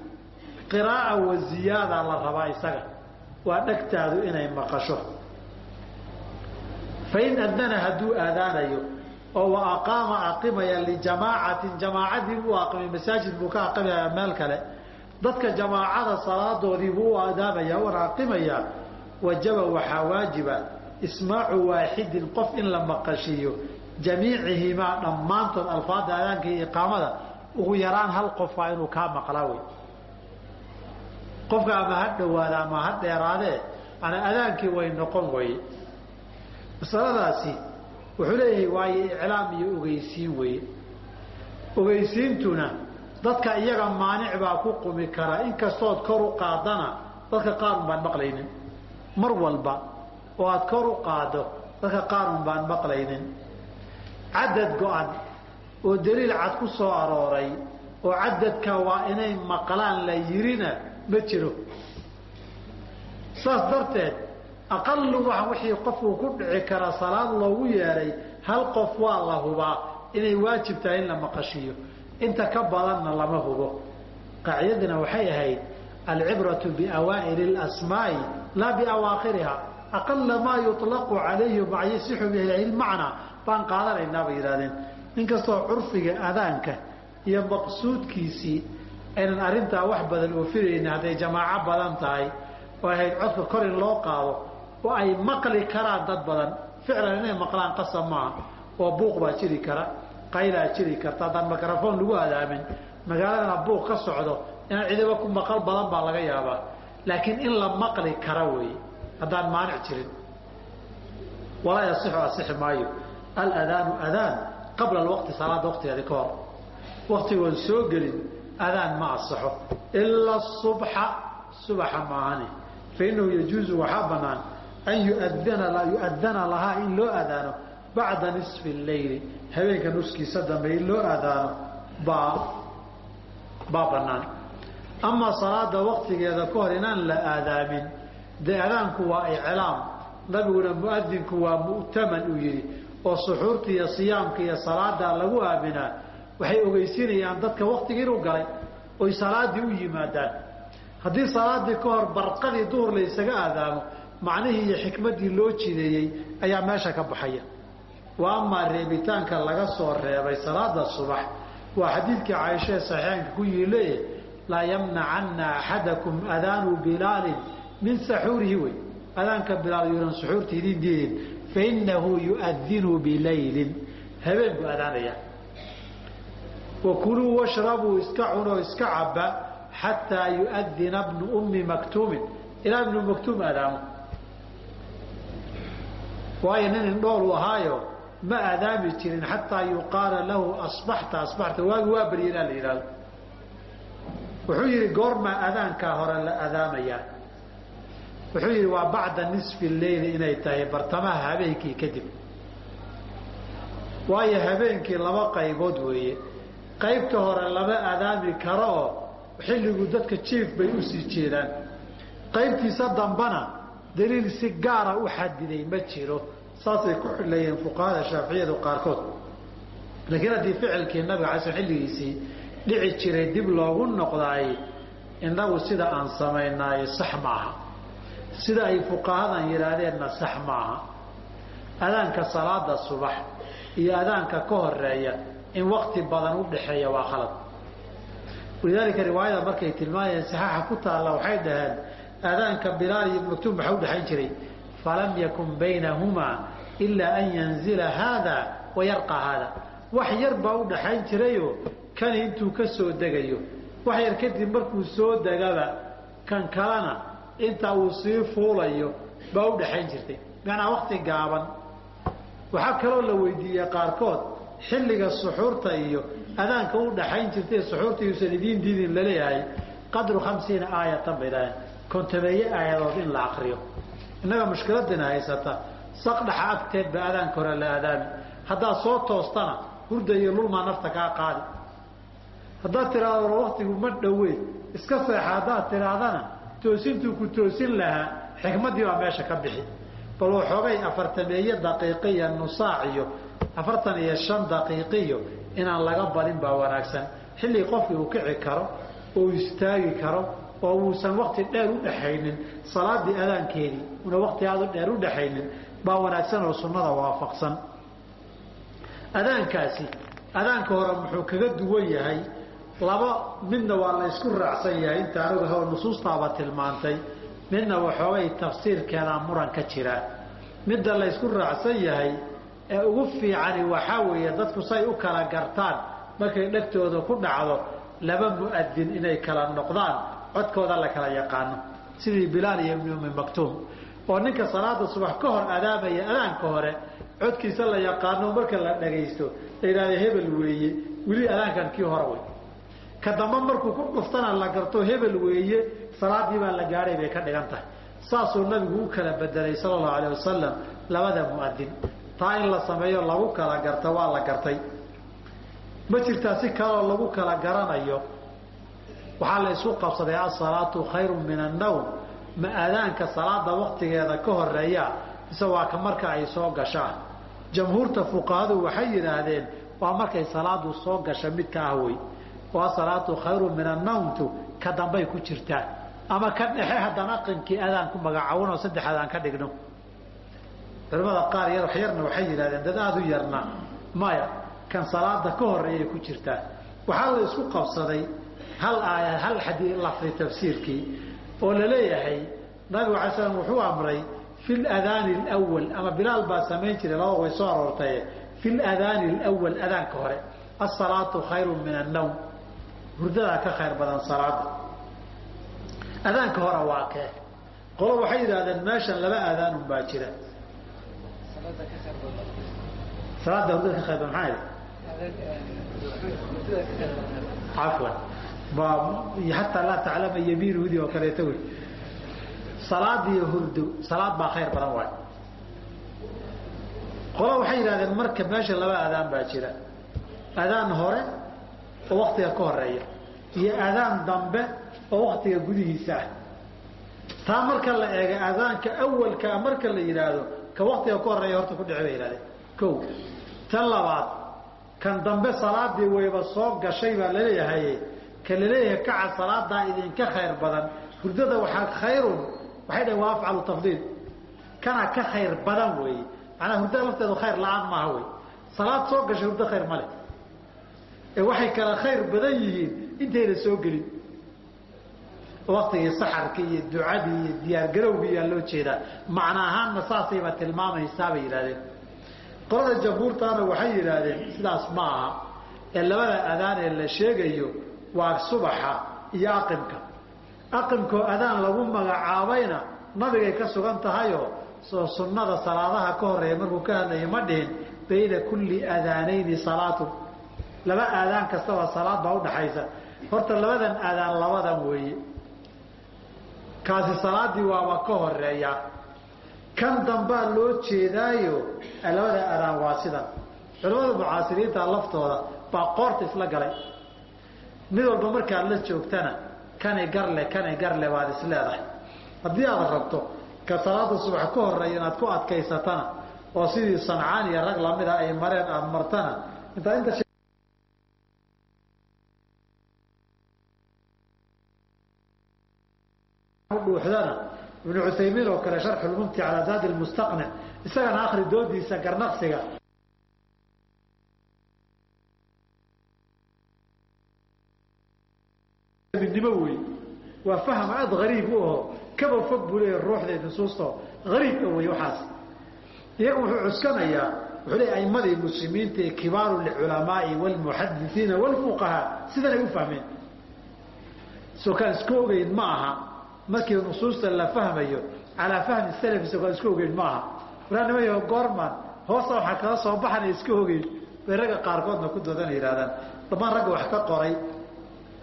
qiraa'a wa ziyaada la rabaa isaga. Waa dhegtaadu inay maqasho. Fain adana hadduu aadaanayo oo wa aqaama aqimaya lijamaacatin jamaacadii u aqimay masaajid buu ka aqimaya meel kale dadka jamaacada salaadoodii buu u aadaamaya una aqimayaa wajaba waxaa waajiba ismaacu waaxidin qof in la maqashiiyo jamiicihimaa dhammaantood alfaada aadaanka iyo iqaamada ugu yaraan hal qofaa inuu kaa maqlaa wey qofka ama ha dhowaada ama ha dheeraadee ana adaankii way noqon weye masaladaasi wuxuu leeyahay waayo iclaam iyo ogeysiin weeye ogeysiintuna dadka iyaga maanic baa ku qumi kara. Inkastood kor u qaadana dadka qaarun baan maqlaynin. Mar walba oo aad kor u qaado dadka qaarun baan maqlaynin. Cadad go-an oo daliil cad ku soo arooray oo cadadka waa inay maqlaan la yirina ma jiro. Saas darteed aqalu wa wixii qofuu ku dhici kara salaad loogu yeedhay hal qof waa la hubaa inay waajib tahay in la maqashiiyo inta ka badanna lama hubo. Qaacidadina waxay ahayd alcibratu biawaa'ili اlasmaa'i laa biawaakhiriha aqala maa yuطlaqu calayhi maa yasixu bihi macnaa baan qaadanaynaa bay yidhahdeen inkastoo curfiga adaanka iyo maqsuudkiisii aynan arrintaa wax badan oofinaynin hadday jamaaco badan tahay oo ahayd codka kor in loo qaado oo ay maqli karaan dad badan. Ficlan inay maqlaan qasab maaha oo buuq baa jiri kara qaylaa jiri karta haddaan microfoon lagu adaamin magaaladana buuq ka socdo inaan cidiba ku maqal badan baa laga yaabaa. Laakiin in la maqli kara weeye haddaan maanic jirin. Walaa yasixu asixi maayo. Aladaanu adaan qabla alwaqti salaada waqtigeedi ka hor. Waktigoon soo gelin adaan ma asaxo ila subxa subaxa maahane fainahu yajuuzu waxaa banaan an yuadana lahaa in loo adaano bacda nisfi leyli habeenka nuskiisa dambe in loo adaano baa baa banaan amaa salaada waktigeeda ka hor inaan la aadaamin dee waa iclaam. Nabiguna muadinku waa mu'taman uu yidhi oo suxuurta iyo siyaamka iyo salaada lagu aaminaa waxay ogeysiinayaan dadka waktigii inuu galay oy salaadii u yimaadaan. Haddii salaadii ka hor barqadii duhur la ysaga aadaamo macnihii iyo xikmaddii loo jideeyey ayaa meesha ka baxaya. Wa amaa reebitaanka laga soo reebay salaada subax. Waa xadiidkii caaishaee saxiixaanka ku yiile laa yamnacanna axadakum adaanu bilaalin min saxuurihi wey. Adaanka bilaal suxuurta idin diidin fainahu yuadinu bilaylin. Habeen buu adaanayaa wakuluu washrabuu iska cunoo iska caba xataa yuadina bnu ummi maktuumin. Ilaa ibnu maktuum aadaamo waayo nin indhool u ahaayo ma aadaami jirin xataa yuqaala lahu asbaxta asbaxta. Waagi waa barya ilaa la yidhahdo wuxuu yidhi goormaa adaankaa hore la adaamayaa wuxuu yidhi waa bacda nisfi leyli inay tahay bartamaha habeenkii kadib. Waayo habeenkii laba qaybood weeye. Qaybta hore lama adaami karo oo xilligu dadka jiif bay u sii jeedaan qaybtiisa dambana daliil si gaara u xadiday ma jiro saasay ku xileeyeen fuqahada shaaficiyadu qaarkood. Laakiin haddii ficilkii nabiga cala xilligiisii dhici jiray dib loogu noqdaay innagu sida aan samaynaay sax maaha sida ay fuqahadan yidhaahdeenna sax maaha. Adaanka salaada subax iyo adaanka ka horreeya in wakti badan u dhaxeeya waa khalad. Walidaalika riwaayada markay tilmaamayeen saxaaxa ku taalla waxay dhaheen aadaanka bilaal iyo maktuum maxaa udhexayn jiray falam yakun baynahumaa ilaa an yanzila haada wa haada wax yar baa u dhaxayn jirayoo kani intuu ka soo degayo. Wax yar kadib markuu soo degaba kan kalena inta uu sii fuulayo baa u dhaxayn jirtay. Macnaa wakti gaaban. Waxaa kaloo la weydiiyey qaarkood xilliga suxuurta iyo adaanka u dhaxayn jirtay suxuurta yuusan idiin diidin la leeyahay qadru hamsiina aayatan bay dhaaheen kontameeye aayadood in la akriyo innaga mushkiladina haysata saqdhaxa agteed ba adaanka hore la adaami haddaad soo toostana hurda iyo lulmaa nafta kaa qaadi. Haddaad tiraahdo waktigu ma dhowey iska seexa haddaad tidhaahdana toosintuu ku toosin lahaa xikmaddii baa meesha ka bixi. Bal waxoogay afartameeye daqiiqiyo nusaac iyo afartan iyo shan daqiiqiyo inaan laga badin baa wanaagsan. Xilli qofkii uu kici karo oo istaagi karo oo uusan wakti dheer u dhaxaynin salaadii adaankeedii una wakti aada u dheer u dhaxaynin baa wanaagsan oo sunnada waafaqsan. Adaankaasi adaanka hore muxuu kaga duwan yahay laba midna waa la ysku raacsan yahay. Inta anigu nusuustaaba tilmaantay. Midna waxoogay tafsiirkeedaa muran ka jira. Midda la ysku raacsan yahay ee ugu fiicani waxaa weeye dadku say u kala gartaan markay dhegtooda ku dhacdo laba mu'adin inay kala noqdaan codkooda la kala yaqaano. Sidii bilaal iyo ibni ummi maktuum. Oo ninka salaada subax ka hor adaamaya adaanka hore codkiisa la yaqaano marka la dhagaysto. La yidhahda hebel weeye weli adaankan kii hore wey ka dambe markuu ku dhuftana la garto hebel weeye salaadii baa la gaadhay bay ka dhigan tahay. Saasuu nabigu u kala bedelay sala allahu alayh wasalam labada mu'adin taa in la sameeyo lagu kala garta waa la gartay. Ma jirtaa si kaloo lagu kala garanayo? Waxaa la isu qabsaday asalaatu khayru min annawm. Ma aadaanka salaada waktigeeda ka horreeya mise waa ka marka ay soo gashaan? Jamhuurta fuqahadu waxay yidhaahdeen waa markay salaadu soo gasha midka ah wey asalaatu khayru min annawmtu ka dambay ku jirtaan ama ka dhexe haddaan aqankii adaan ku magacaawanoo saddex adaan ka dhigno. Culamada qaar yar wax yarna waxay yidhahdeen dad aada u yarna. Maya kan salaada ka horeeyay ku jirtaan waxaa la isku qabsaday hal aaya hal xadii lafdi tafsiirkii oo la leeyahay nabigu alay slam wuxuu amray fi ladaani lwal ama bilaal baa samayn jiray labada way soo aroortaye fi ladaani lwal adaanka hore asalaatu khayru min annawm hurdadaa ka khayr badan salaada adaanka hore waa kee. Qolo waxay yidhahdeen meeshan laba aadaanun baa jira. Salaada hurdada ka khayr badan maxaa cafwan. Hataa laa taclama yamiinuhudi oo kaleeto wey. Salaadiiyo hurdo salaad baa khayr badan waay. Qolo waxay yidhahdeen marka meesha laba adaan baa jira. Adaan hore oo waktiga ka horreeya iyo adaan dambe oo waktiga gudihiisa ah. Taa marka la eega adaanka awalkaa marka la yidhaahdo ka waktiga ka horreeya horta ku dhici bay yihahdeen ko tan labaad kan dambe salaadii wayba soo gashay baa la leeyahay ka la leeyahay kaca salaadaa idinka khayr badan. Hurdada waxaa khayrun waxay dhahen waa afcalu tafdiil. Kana ka khayr badan weeye macnaa hurdada lafteedu khayr la'aan maaha wey. Salaad soo gashay hurdo khayr ma leh ee waxay kala khayr badan yihiin intayna soo gelin. Waktigii saxarkii iyo ducadii iyo diyaargarowgii yaa loo jeedaa. Macna ahaanna saasayba tilmaamaysaa yidhahdeen qolada jamhuurtaana waxay yidhaahdeen sidaas ma aha. Ee labada adaan ee la sheegayo waa subaxa iyo aqimka. Aqimkoo adaan lagu magacaabayna nabigay ka sugan tahayoo soo sunnada salaadaha ka horreeya markuu ka hadlaya ma dhihin bayna kulli adaanayni salaatu laba aadaan kastaba salaad baa udhaxaysa horta labadan aadaan labadan weeye. Kaasi salaadii waaba ka horreeya kan dambaa loo jeedaayo labada adaan waa sidan culamada mucaasiriinta laftooda baa qoorta isla galay. Mid walba markaad la joogtana kani garle kani garle baad is leedahay. Haddii aad rabto ka salaada subax ka horreeya inaad ku adkaysatana oo sidii sancaan iyo rag lamida ay mareen aada martana intaa inta dhuuxdana ibnu cuthaymiin oo kale sharxu lmumti calaa zaadi lmustaqnic isagana akri doodiisa garnaqsiga. Midnimo wey waa faham aada hariib u aho. Kaba fog buu leeya ruuxda nusuusto. Hariibka wey waxaas. Iyaga wuxuu cuskanayaa wuxuu leey aimadii muslimiinta ee kibaaru lculamaai wlmuxadisiina wlfuqahaa sidanay u fahmeen. Soo kaan isku ogeyn ma aha markii nusuusta la fahmayo calaa fahmi salaf isagoon iska ogeyn ma aha walaa nima yaho goorman hoosta waxaa kala soo baxan iska ogeyn bay ragga qaarkoodna ku doodana yidhahdaan dhammaan ragga wax ka qoray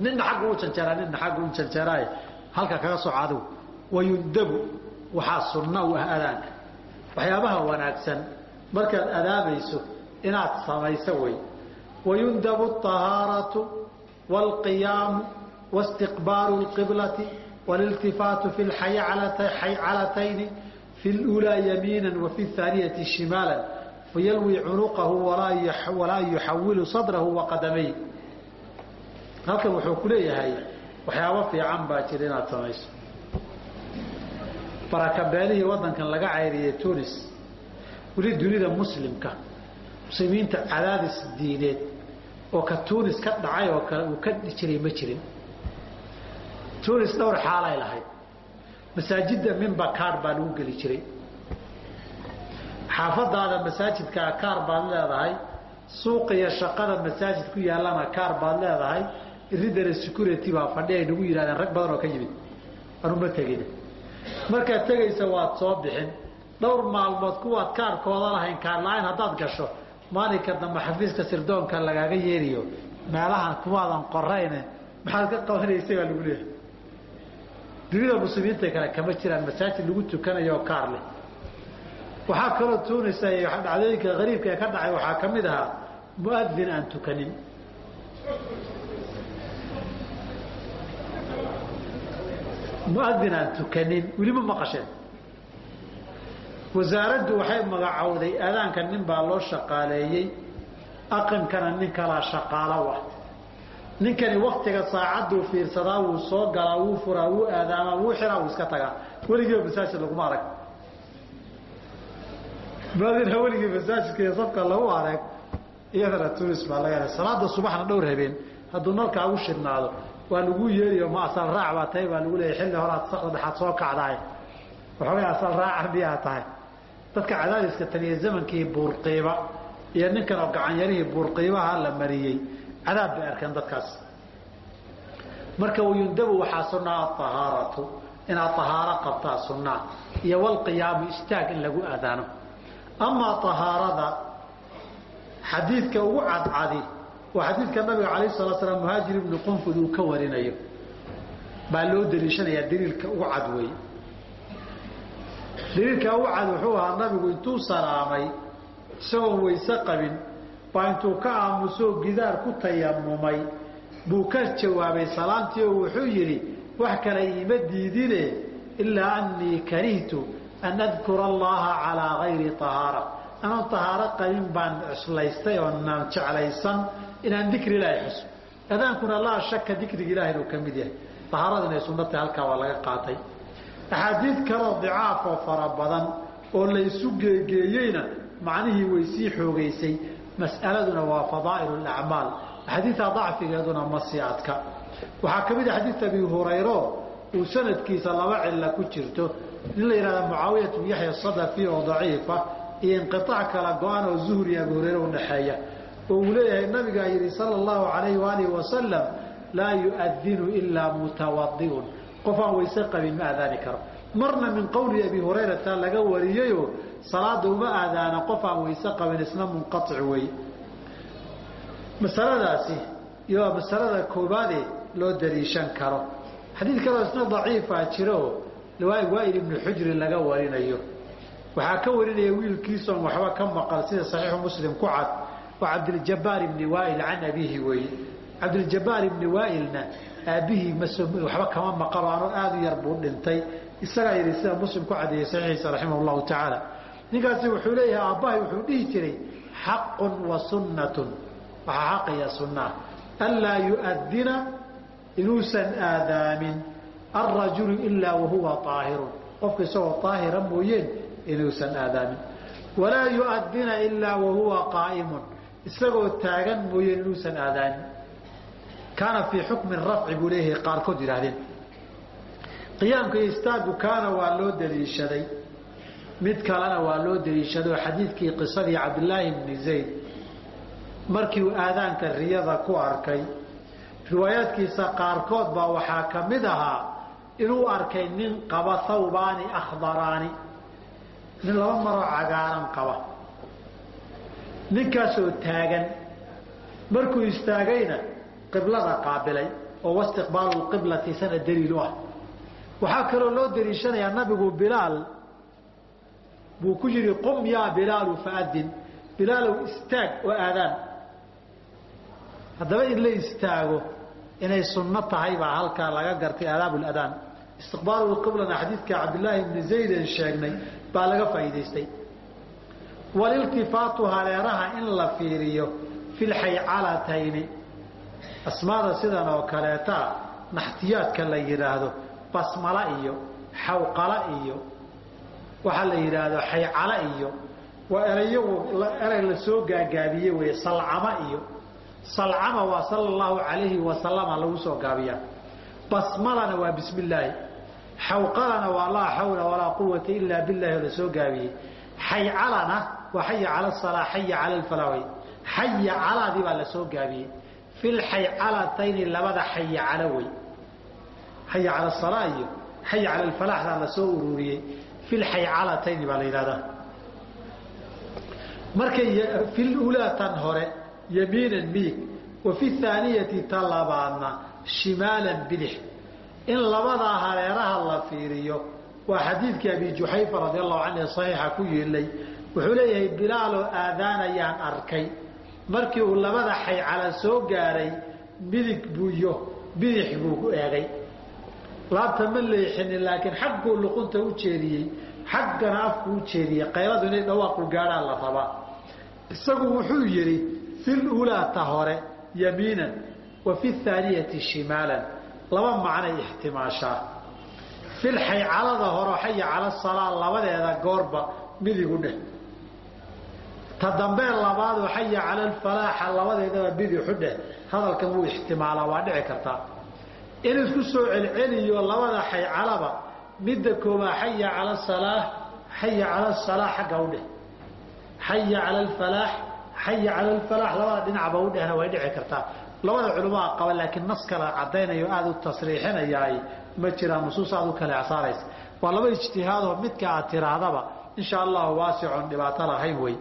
ninna xagga u janjeeraa ninna xagga u janjeeraaye halka kaga soo cadow wayundabu waxaa sunna u ah adaanka waxyaabaha wanaagsan markaad adaabayso inaad samayso wey wayundabu ahaaratu waalqiyaamu wastiqbaalu lqiblati wliltifaatu fi xaycalatayni fi lulaa yamiina wafi aaniyai shimaala fayalwi cunuqahu walaa yuxawilu sadrahu waqadamay halkan wuxuu ku leeyahay waxyaabo fiican baa jira inaad samayso barakabeelihii wadankan laga cayriyay tunis weli dunida muslimka muslimiinta cadaadis diineed oo ka tunis ka dhacay oo kale uu ka jiray ma jirin tunis dhowr xaalay lahayd. Masaajidda mimba kaar baa lagu geli jiray. Xaafadaada masaajidkaa kaar baad leedahay suuqa iyo shaqada masaajid ku yaallana kaar baad leedahay iridana security baa fadhi ay nagu yidhahdeen rag badan oo ka yimid. Anuma tegin. Markaad tegaysa waad soo bixin. Dhowr maalmood kuwaad kaarkooda lahayn kaarla-aan haddaad gasho maalinka dambe xafiiska sirdoonka lagaaga yeeriyo meelahan kumaadan qorayne maxaad ka qabanaysay baa lagu leeyahay dunida muslimiinta kale kama jiraan masaajid lagu tukanayo oo kaar leh waxaa kaloo tuunaysa dhacdooyinka qariibka ee ka dhacay waxaa ka mid ahaa muadin aan tukanin. Muadin aan tukanin weli ma maqasheen. Wasaaraddu waxay magacowday aadaanka nin baa loo shaqaaleeyey aqankana nin kalaa shaqaalo ah ninkani waktiga saacaduu fiirsadaa wuu soo galaa wuu furaa wuu aadaamaa wuu xiraa wuu iska tagaa. Weligiiba masaajid laguma arag. Muadinha weligii masaajidka iyo safka lagu arag iyadana tunis baa laga salaada subaxna dhowr habeen hadduu nalkaa u shidhnaado waa lagu yeeriyo ma asal raac baa tahay baa lagu leeyay xilli horaad sakda dhexaad soo kacdaay waxoogay asal raaca miyaa tahay? Dadka cadaadiska taniya zamankii buurqiiba iyo ninkan oo gacanyarihii buurqiibaha la mariyey cadaab bay arkeen dadkaas. Marka wayundabu waxaa sunnaa aahaaratu inaad ahaaro qabtaa sunnaa iyo walqiyaamu istaag in lagu aadaano. Amaa ahaarada xadiidka ugu cadcadi waa xadiidka nabiga calayh salaa slam muhaajir ibnu qunfud uu ka warinayo. Baa loo daliishanayaa daliilka ugu cad weeye daliilka ugu cad wuxuu ahaa nabigu intuu salaamay isagoon wayse qabin baa intuu ka aamusoo gidaar ku tayamumay buu ka jawaabay salaantii oo wuxuu yidhi wax kale iima diidine ilaa annii karihtu an adkura allaha calaa gayri ahaara anoon tahaaro qabin baan cuslaystay oo naan jeclaysan inaan dikri ilaahay xuso. Adaankuna laa shaka dikriga ilahay inuu ka mid yahay. Tahaarada inay sunna tahay halkaa waa laga qaatay. Axaadiid kaloo dicaaf oo fara badan oo laysu geegeeyeyna macnihii way sii xoogaysay mas'aladuna waa fadaa'il acmaal axaadiidta dacfigeeduna ma sii adka. Waxaa ka mid a xadiid abi hurayro uu sanadkiisa laba cilla ku jirto. Nin la yidhahda mucaawiyat bn yaxya sadafi oo daciifa iyo inqiaac kala go-an oo zuhri abi hureyre udhaxeeya oo uu leeyahay nabigaa yidhi sala allahu alayhi waalihi wasalam laa yuadinu ilaa mutawadiun qof aan wayse qabin ma aadaani karo. Marna min qowli abi hurayrata laga wariyeyoo salaada uma aadaana qof aan wayse qabin isna munqaic wey. Masaladaasi iyo masalada koobaade loo daliishan karo. Xadiid kaloo isna daciifa jiro waail ibnu xujrin laga warinayo. Waxaa ka warinaya wiilkiisoon waxba ka maqal sida saxiixu muslim ku cad waa cabdiljabaar ibni waail can abiihi weeye cabdiljabaar ibni waailna aabbihii waxba kama maqalo ano aada u yar buu dhintay. Isagaa yidhi sida muslim ku cadeeyey saxiixiisa raximah llahu tacaala ninkaasi wuxuu leeyahay aabbahay wuxuu dhihi jiray xaqun wa sunnatun. Waxaa xaqiya sunnaa. Anlaa yu'adina inuusan aadaamin alrajulu ilaa wahuwa aahirun qofka isagoo aahira mooyeen inuusan aadaamin. Walaa yu'adina ilaa wahuwa qaa'imun. Isagoo taagan mooyeen inuusan aadaanin kaana fii xukmi rafci buu leeyahay qaarkood yidhaahdeen. Qiyaamka iyo istaagu kaana waa loo daliishaday mid kalena waa loo daliishado xadiidkii qisadii cabdillaahi bni zayd. Markii uu aadaanka riyada ku arkay riwaayaadkiisa qaarkood baa waxaa ka mid ahaa inuu arkay nin qaba thawbaani akhdaraani nin laba maroo cagaaran qaba. Ninkaasoo taagan. Markuu istaagayna qiblada qaabilay oo wastiqbaalu qiblati sana daliil u ah. Waxaa kaloo loo daliishanayaa nabigu bilaal buu ku yidhi qum yaa bilaalu faadin. Bilaalow istaag oo aadaan. Haddaba in la istaago inay sunno tahay baa halkaa laga gartay aadaab ladaan istiqbaalu qiblana xadiidka cabdillaahi bni zayden sheegnay baa laga faa'iidaystay. Waliltifaatu hareeraha in la fiiriyo fi lxaycalatayni asmaada sidan oo kaleeta naxtiyaadka la yidhaahdo basmala iyo xawqala iyo waxaa la yidhaahdo xaycala iyo waa erayagu erey la soo gaagaabiye salcama iyo. Salcama waa sala allahu calayhi wasalama lagu soo gaabiyaa. Basmalana waa bismi illaahi waa laa xawla walaa quwata ilaa billahi oo la gaabiyey xaycalana waa xaya cala salaa xaya cala alfalaawi. Xaya calaadii baa la gaabiyey fi lxaycalatayni labada xaya calo wey. Xaya cala salaa iyo xaya cala alfalaaxdaa la ururiyey fi lxaycalatayni baa la yidhahdaa. Markay fi lulaa tan hore yamiinan miig wa fi haaniyati ta labaadna shimaalan bidix in labadaa hareeraha la fiiriyo waa xadiidkii abi juxayfa radi allahu canhu saxiixa ku yeelay. Wuxuu leeyahay bilaaloo aadaanayaan arkay. Markii uu labada xaycala soo gaaray midig buuyo bidix buu eegay laabta ma leexinin laakiin xagguu luqunta u jeediyey xaggana afku u jeediyey qayladu inay dhawaaqu gaadhaan la rabaa isagu wuxuu yidhi fi lulaata hore yamiinan wa fi haaniyati shimaalan. Laba macnay ixtimaashaa. Fil xaycalada horo xaya cala salaa labadeeda goorba midigu dheh. Ta dambee labaadoo xaya cala alfalaaxa labadeedaba bidixu dheh. Hadalkan wuu ixtimaalaa waa dhici kartaa in isku soo celceliyo labada xaycalaba midda koobaa xaya cala salaa xaya cala salaa xagga u dheh. Xaya cala alfalaax xaya cala alfalaax labada dhinacba u dhehna way dhici kartaa. Labada culamaa qaba laakiin nas kala cadaynayo aada u tasriixinayaay ma jiraan nusuus aada u kale saaraysa waa laba ijtihaadoo midka aad tiraahdaba insha allahu waasicon dhibaato lahayn wey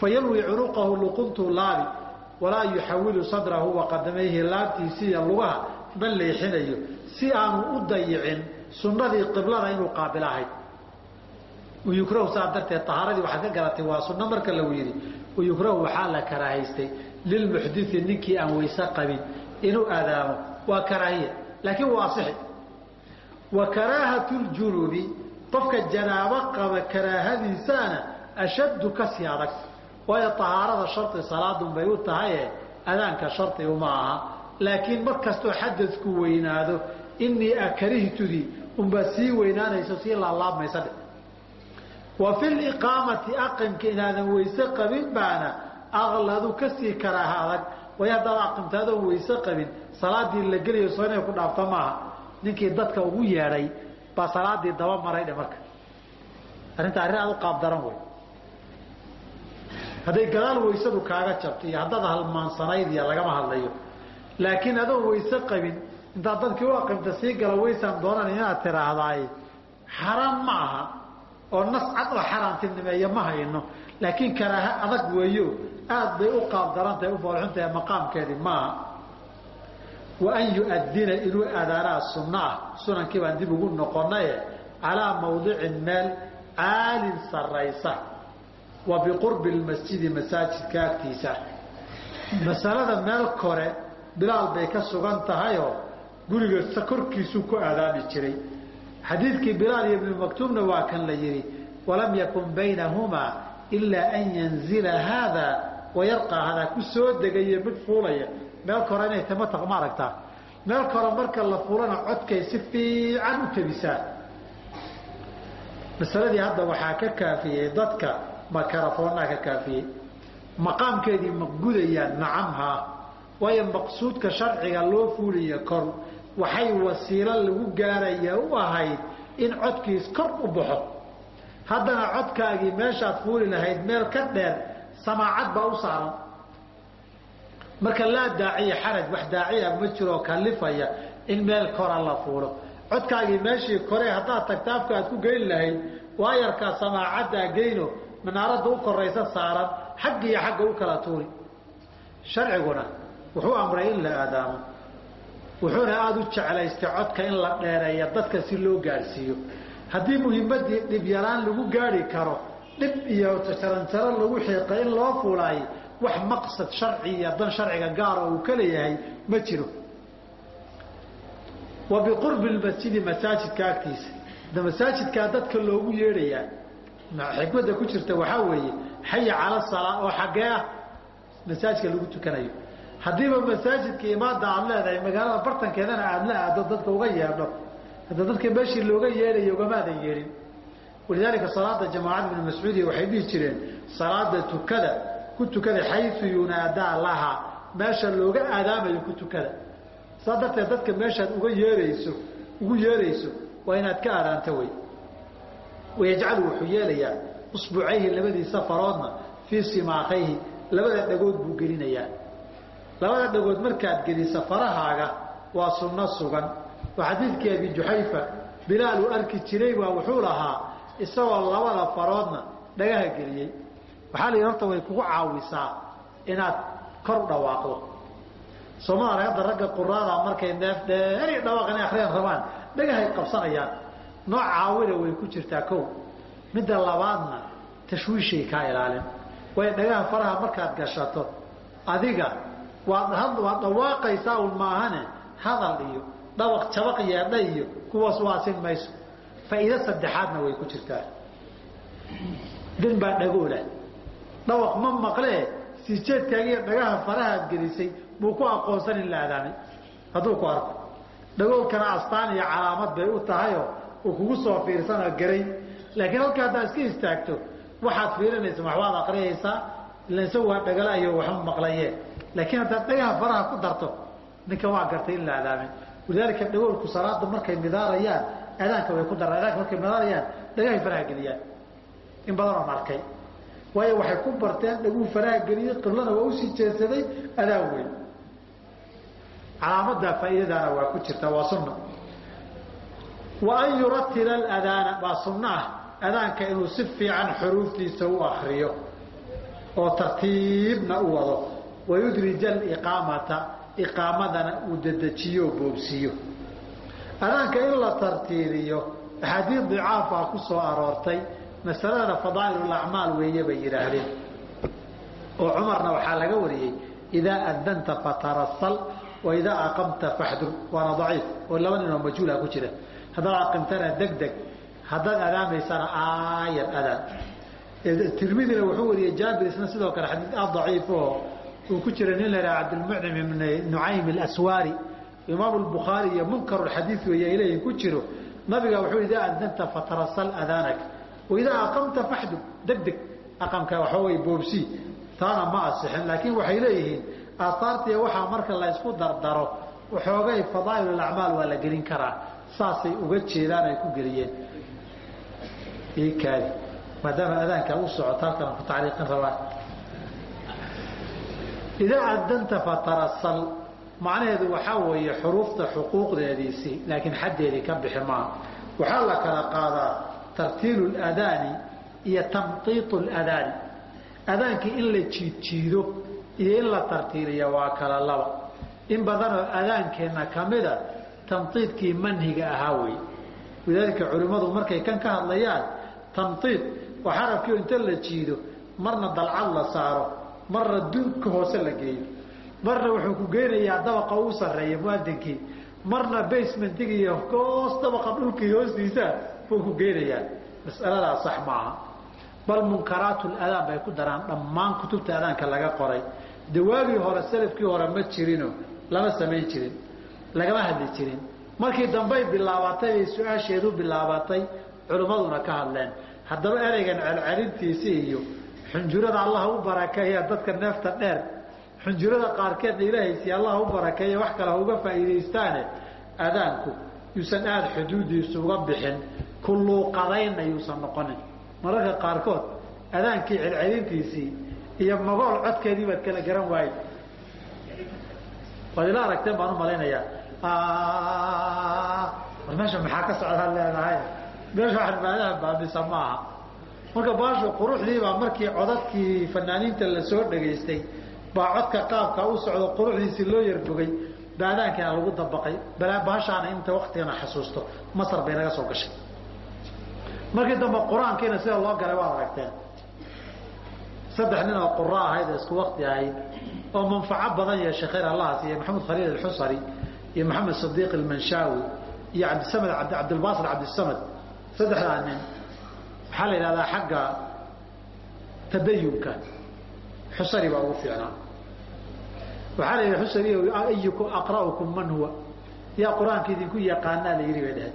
fayalwi cunuqahu luquntuu laabi walaa yuxawilu sadrahu waqadamayhi laabtiisiiyo lugaha ma leexinayo si aanu u dayicin sunnadii qiblada inuu qaabilahayd wayukrahu saa darteed ahaaradii waxaad ka garatay waa sunno marka lagu yidhi wayukrahu waxaa la karaahaystay lilmuxdii ninkii aan weyse qabin inuu aadaamo. Waa karaahiya laakiin waa asixi. Wa karaahatu ljunubi qofka janaabo qaba karaahadiisaana ashaddu ka sii adag. Waayo ahaarada shardi salaadun bay u tahaye adaanka shardi uma aha laakiin mar kastoo xadadku weynaado inii akarihtudii unbaa sii weynaanayso sii laalaabmaysa wa fi liqaamati aqimka inaadan weyse qabin baana aqladu ka sii karaaha adag way haddaad aqimta adoon weyse qabin salaadii la gelayo soo inay ku dhaafto maaha. Ninkii dadka ugu yeedhay baa salaadii daba maray dhe marka. Arrinta arrin aad u qaab daran wey hadday gadaal weysadu kaaga jabto iyo haddaad halmaansanayd iyo lagama hadlayo laakiin adoon weyse qabin intaad dadkii u aqimta sii gala weysaan doonan inaad tiraahdaay xaraan ma aha oo nas cad oo xaaraantinimeeya ma hayno. Laakiin karaaha adag weeyo aad bay u qaab darantahay u foolxuntahay maqaamkeedii maaha wa an yu'adina inuu adaanaa sunno ah sunankii baan dib ugu noqonaye calaa mawdicin meel caalin saraysa wa biqurbi lmasjidi masaajidka agtiisa. Masalada meel kore bilaal bay ka sugan tahayoo guriga korkiisuu ku aadaami jiray. Xadiidkii bilaal iyo ibnu maktuumna waa kan la yidhi walam yakun baynahumaa ilaa an yanzila haada wayarqaa hadaa ku soo degayo mid fuulaya. Meel kore inay tamataq ma aragtaa? Meel kore marka la fuulana codkay si fiican u tabisaa. Masaladii hadda waxaa ka kaafiyey dadka makarafoonaa ka kaafiyey. Maqaamkeedii ma gudayaan nacamhaa waayo maqsuudka sharciga loo fuulaya kor waxay wasiilo lagu gaaraya u ahayd in codkiis kor u baxo. Haddana codkaagii meeshaad fuuli lahayd meel ka dheer samaacad baa u saaran. Marka laa daaciya xaraj wax daaciya ma jiroo kalifaya in meel kora la fuulo. Codkaagii meeshii kore haddaad tagta afka aad ku geyn lahayd waayarkaa samaacaddaa geyno manaaradda u koraysa saaran xagga iyo xagga u kala tuuri. Sharciguna wuxuu amray in la aadaamo. Wuxuuna aada u jeclaystay codka in la dheereeya dadka si loo gaadhsiiyo haddii muhiimadii dhib yaraan lagu gaari karo dhib iyo jaranjaro lagu xiiqa in loo fuulaay wax maqsad sharci iyo dan sharciga gaara uu ka leeyahay ma jiro. Wa biqurbi lmasjidi masaajidka agtiisa. Da masaajidkaa dadka loogu yeedhayaa xikmadda ku jirta waxaa weeye xaya cala salaa oo xaggee ah masaajidka lagu tukanayo haddiiba masaajidka imaada aad leedahay magaalada bartankeedana aada la aado dadka uga yeedho hadda dadka meeshii looga yeedhayo ugamaadan yeedhin. Walidaalika salaada jamaacad ibn mascuudiya waxay dhihi jireen salaada tukada ku tukada xayu yunaadaa lahaa meesha looga aadaamayo ku tukada. Saa darteed dadka meeshaad uga yeerayso ugu yeerayso waa inaad ka aadaanto wey wayajcalu wuxuu yeelayaa usbuucayhi labadiisa faroodna fii simaakayhi labada dhagood buu gelinayaa labada dhagood markaad geliso farahaaga waa sunno sugan. Oo xadiidkii abi juxayfa bilaal uu arki jiray baa wuxuu lahaa isagoo labada faroodna dhagaha geliyey. Waxaa la yidhi horta way kugu caawisaa inaad kor u dhawaaqdo soomada ragada ragga quraada markay neef dheeri dhawaaq inay akriyaan rabaan dhagahay qabsanayaan. Nooc caawina way ku jirtaa kow. Midda labaadna tashwiishay kaa ilaalin. Waayo dhagaha faraha markaad gashato adiga waad waad dhawaaqaysaa un maahane hadal iyo dhawaq jabaq yeedha iyo kuwaas waasin mayso. Faa'iido saddexaadna way ku jirtaa. Din baa dhagoola dhawaq ma maqlee sii jeedkaagiiyo dhagaha farahaad gelisay buu ku aqoonsan in la adaamay hadduu ku arko. Dhagoolkana astaan iyo calaamad bay u tahayoo uu kugu soo fiirsanoo garay laakiin halka haddaad iska istaagto waxaad fiirinaysa waxbaad aqriyaysaa ila isagu waa dhagalayo waxma maqlaye laakiin haddaad dhagaha faraha ku darto ninka waa gartay in la adaamay walidaalika dhagoolku salaada markay midaarayaan adaanka way ku daraan adaanka markay midaarayaan dhagahay faraha geliyaan. In badan oon arkay waayo waxay ku barteen dhaguu faraha geliyey qiblana waa u sii jeedsaday adaan weyn. Calaamadaa faa'iidadaana waa ku jirta waa sunna. Wa an yuratila aladaana waa sunno ah adaanka inuu si fiican xuruuftiisa u akriyo oo tartiibna u wado wayudrija aliqaamata iqaamadana uu dedejiyo boobsiiyo adaanka in la tartiiriyo axaadiid dicaafaa ku soo aroortay masaladana fadaa'ilulacmaal weeye bay yidhaahdeen. Oo cumarna waxaa laga wariyey idaa adanta fatarasal wa idaa aqamta faxdur. Waana daciif oo laba ninoo majhuula ku jira. Haddaad aqimtana deg deg haddaad adaamaysana aayar adaan tirmidina wuxuu wariyey jaabir isna sidoo kale xadiid aad daciif oo uu ku jira nin la yidhaha cabdilmucnim ibn nucaym alaswaari. Imaamu lbukhaari iyo munkarulxadiid weeye ay leeyihiin ku jiro. Nabiga wuxuu idaa adanta fatarasal adaanak. Waidaa aqamta faxdur deg deg aqamka waxaaway boobsi. Taana ma asixin. Laakiin waxay leeyihiin aahaartiiya waxaa marka la ysku dardaro waxoogay fadaa'ilulacmaal waa la gelin karaa. Saasay uga jeedaan ay ku geliyeen. Kaadi. Maadaama adaankaa u socoto halkan ku tacliiqin rabaan idaa adanta fatarasal macnaheedu waxaa weeye xuruufta xuquuqdeediisii laakiin xaddeedii ka bixi maaha waxaa la kala qaadaa tartiilu ladaani iyo tamtiitu ladaani adaankii in la jiidjiido iyo in la tartiiliya waa kala laba in badanoo adaankeenna kamida tamtiidkii manhiga ahaa wey walidaalika culimmadu markay kan ka hadlayaan tamtiid oo xarafkii inta la jiido marna dalcad la saaro marna dunka hoose la geeyo marna wuxuu ku geynayaa dabaqa uu sarreeya muadinkii marna basementiga iyo hoos dabaqa dhulkii hoostiisa buu ku geynayaa. Mas'aladaas sax maaha. Bal munkaraatu ladaan bay ku daraan dhammaan kutubta adaanka laga qoray. Dawaagii hore salafkii hore ma jirino lama samayn jirin lagama hadli jirin. Markii dambey bilaabatay bay su'aasheedu bilaabatay culimmaduna ka hadleen. Haddaba ereygan celcelintiisi iyo xunjurada allah u barakeeya dadka neefta dheer xunjurada qaarkeedna ilaahaysi allah u barakeeya wax kale uga faa'iidaystaane adaanku yuusan aada xuduudiisu uga bixin kulluuqadaynna yuusan noqonin. Mararka qaarkood adaankii celcelintiisii iyo magool codkeedii baad kala garan waaye waad ila aragteen baan u malaynayaa war meesha maxaa ka socdaa leedahay? Meesha waxaan maadaha baabisa maaha marka baashu quruxdiibaa markii codadkii fanaaniinta la soo dhegaystay baa codka qaabka u socdo quruxdiisii loo yarbogay baadaankiina lagu dabaqay. Baashaana inta waktigana xasuusto masar bay naga soo gashay. Markii dambe qur'aankiina sida loo galay waad aragteen saddex nin oo qura ahayd oo isku wakti ahayd oo manfaco badan yeeshay khayr allahas iyo maxamed khaliil alxusari iyo maxamed sadiiq almanshaawi iyo cabdisamed cabdilbaasir cabdisamad. Saddexdaa nin waxaa la yidhahdaa xagga tabayunka xusari baa ugu fiicnaa. Waxaa la yidhi xusari ayukum aqra'ukum man huwa? Yaa qur'aanka idinku yaqaanaa la yidhi bay dhaheen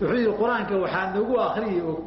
wuxuu yidhi qur'aanka waxaa nagu akriyi og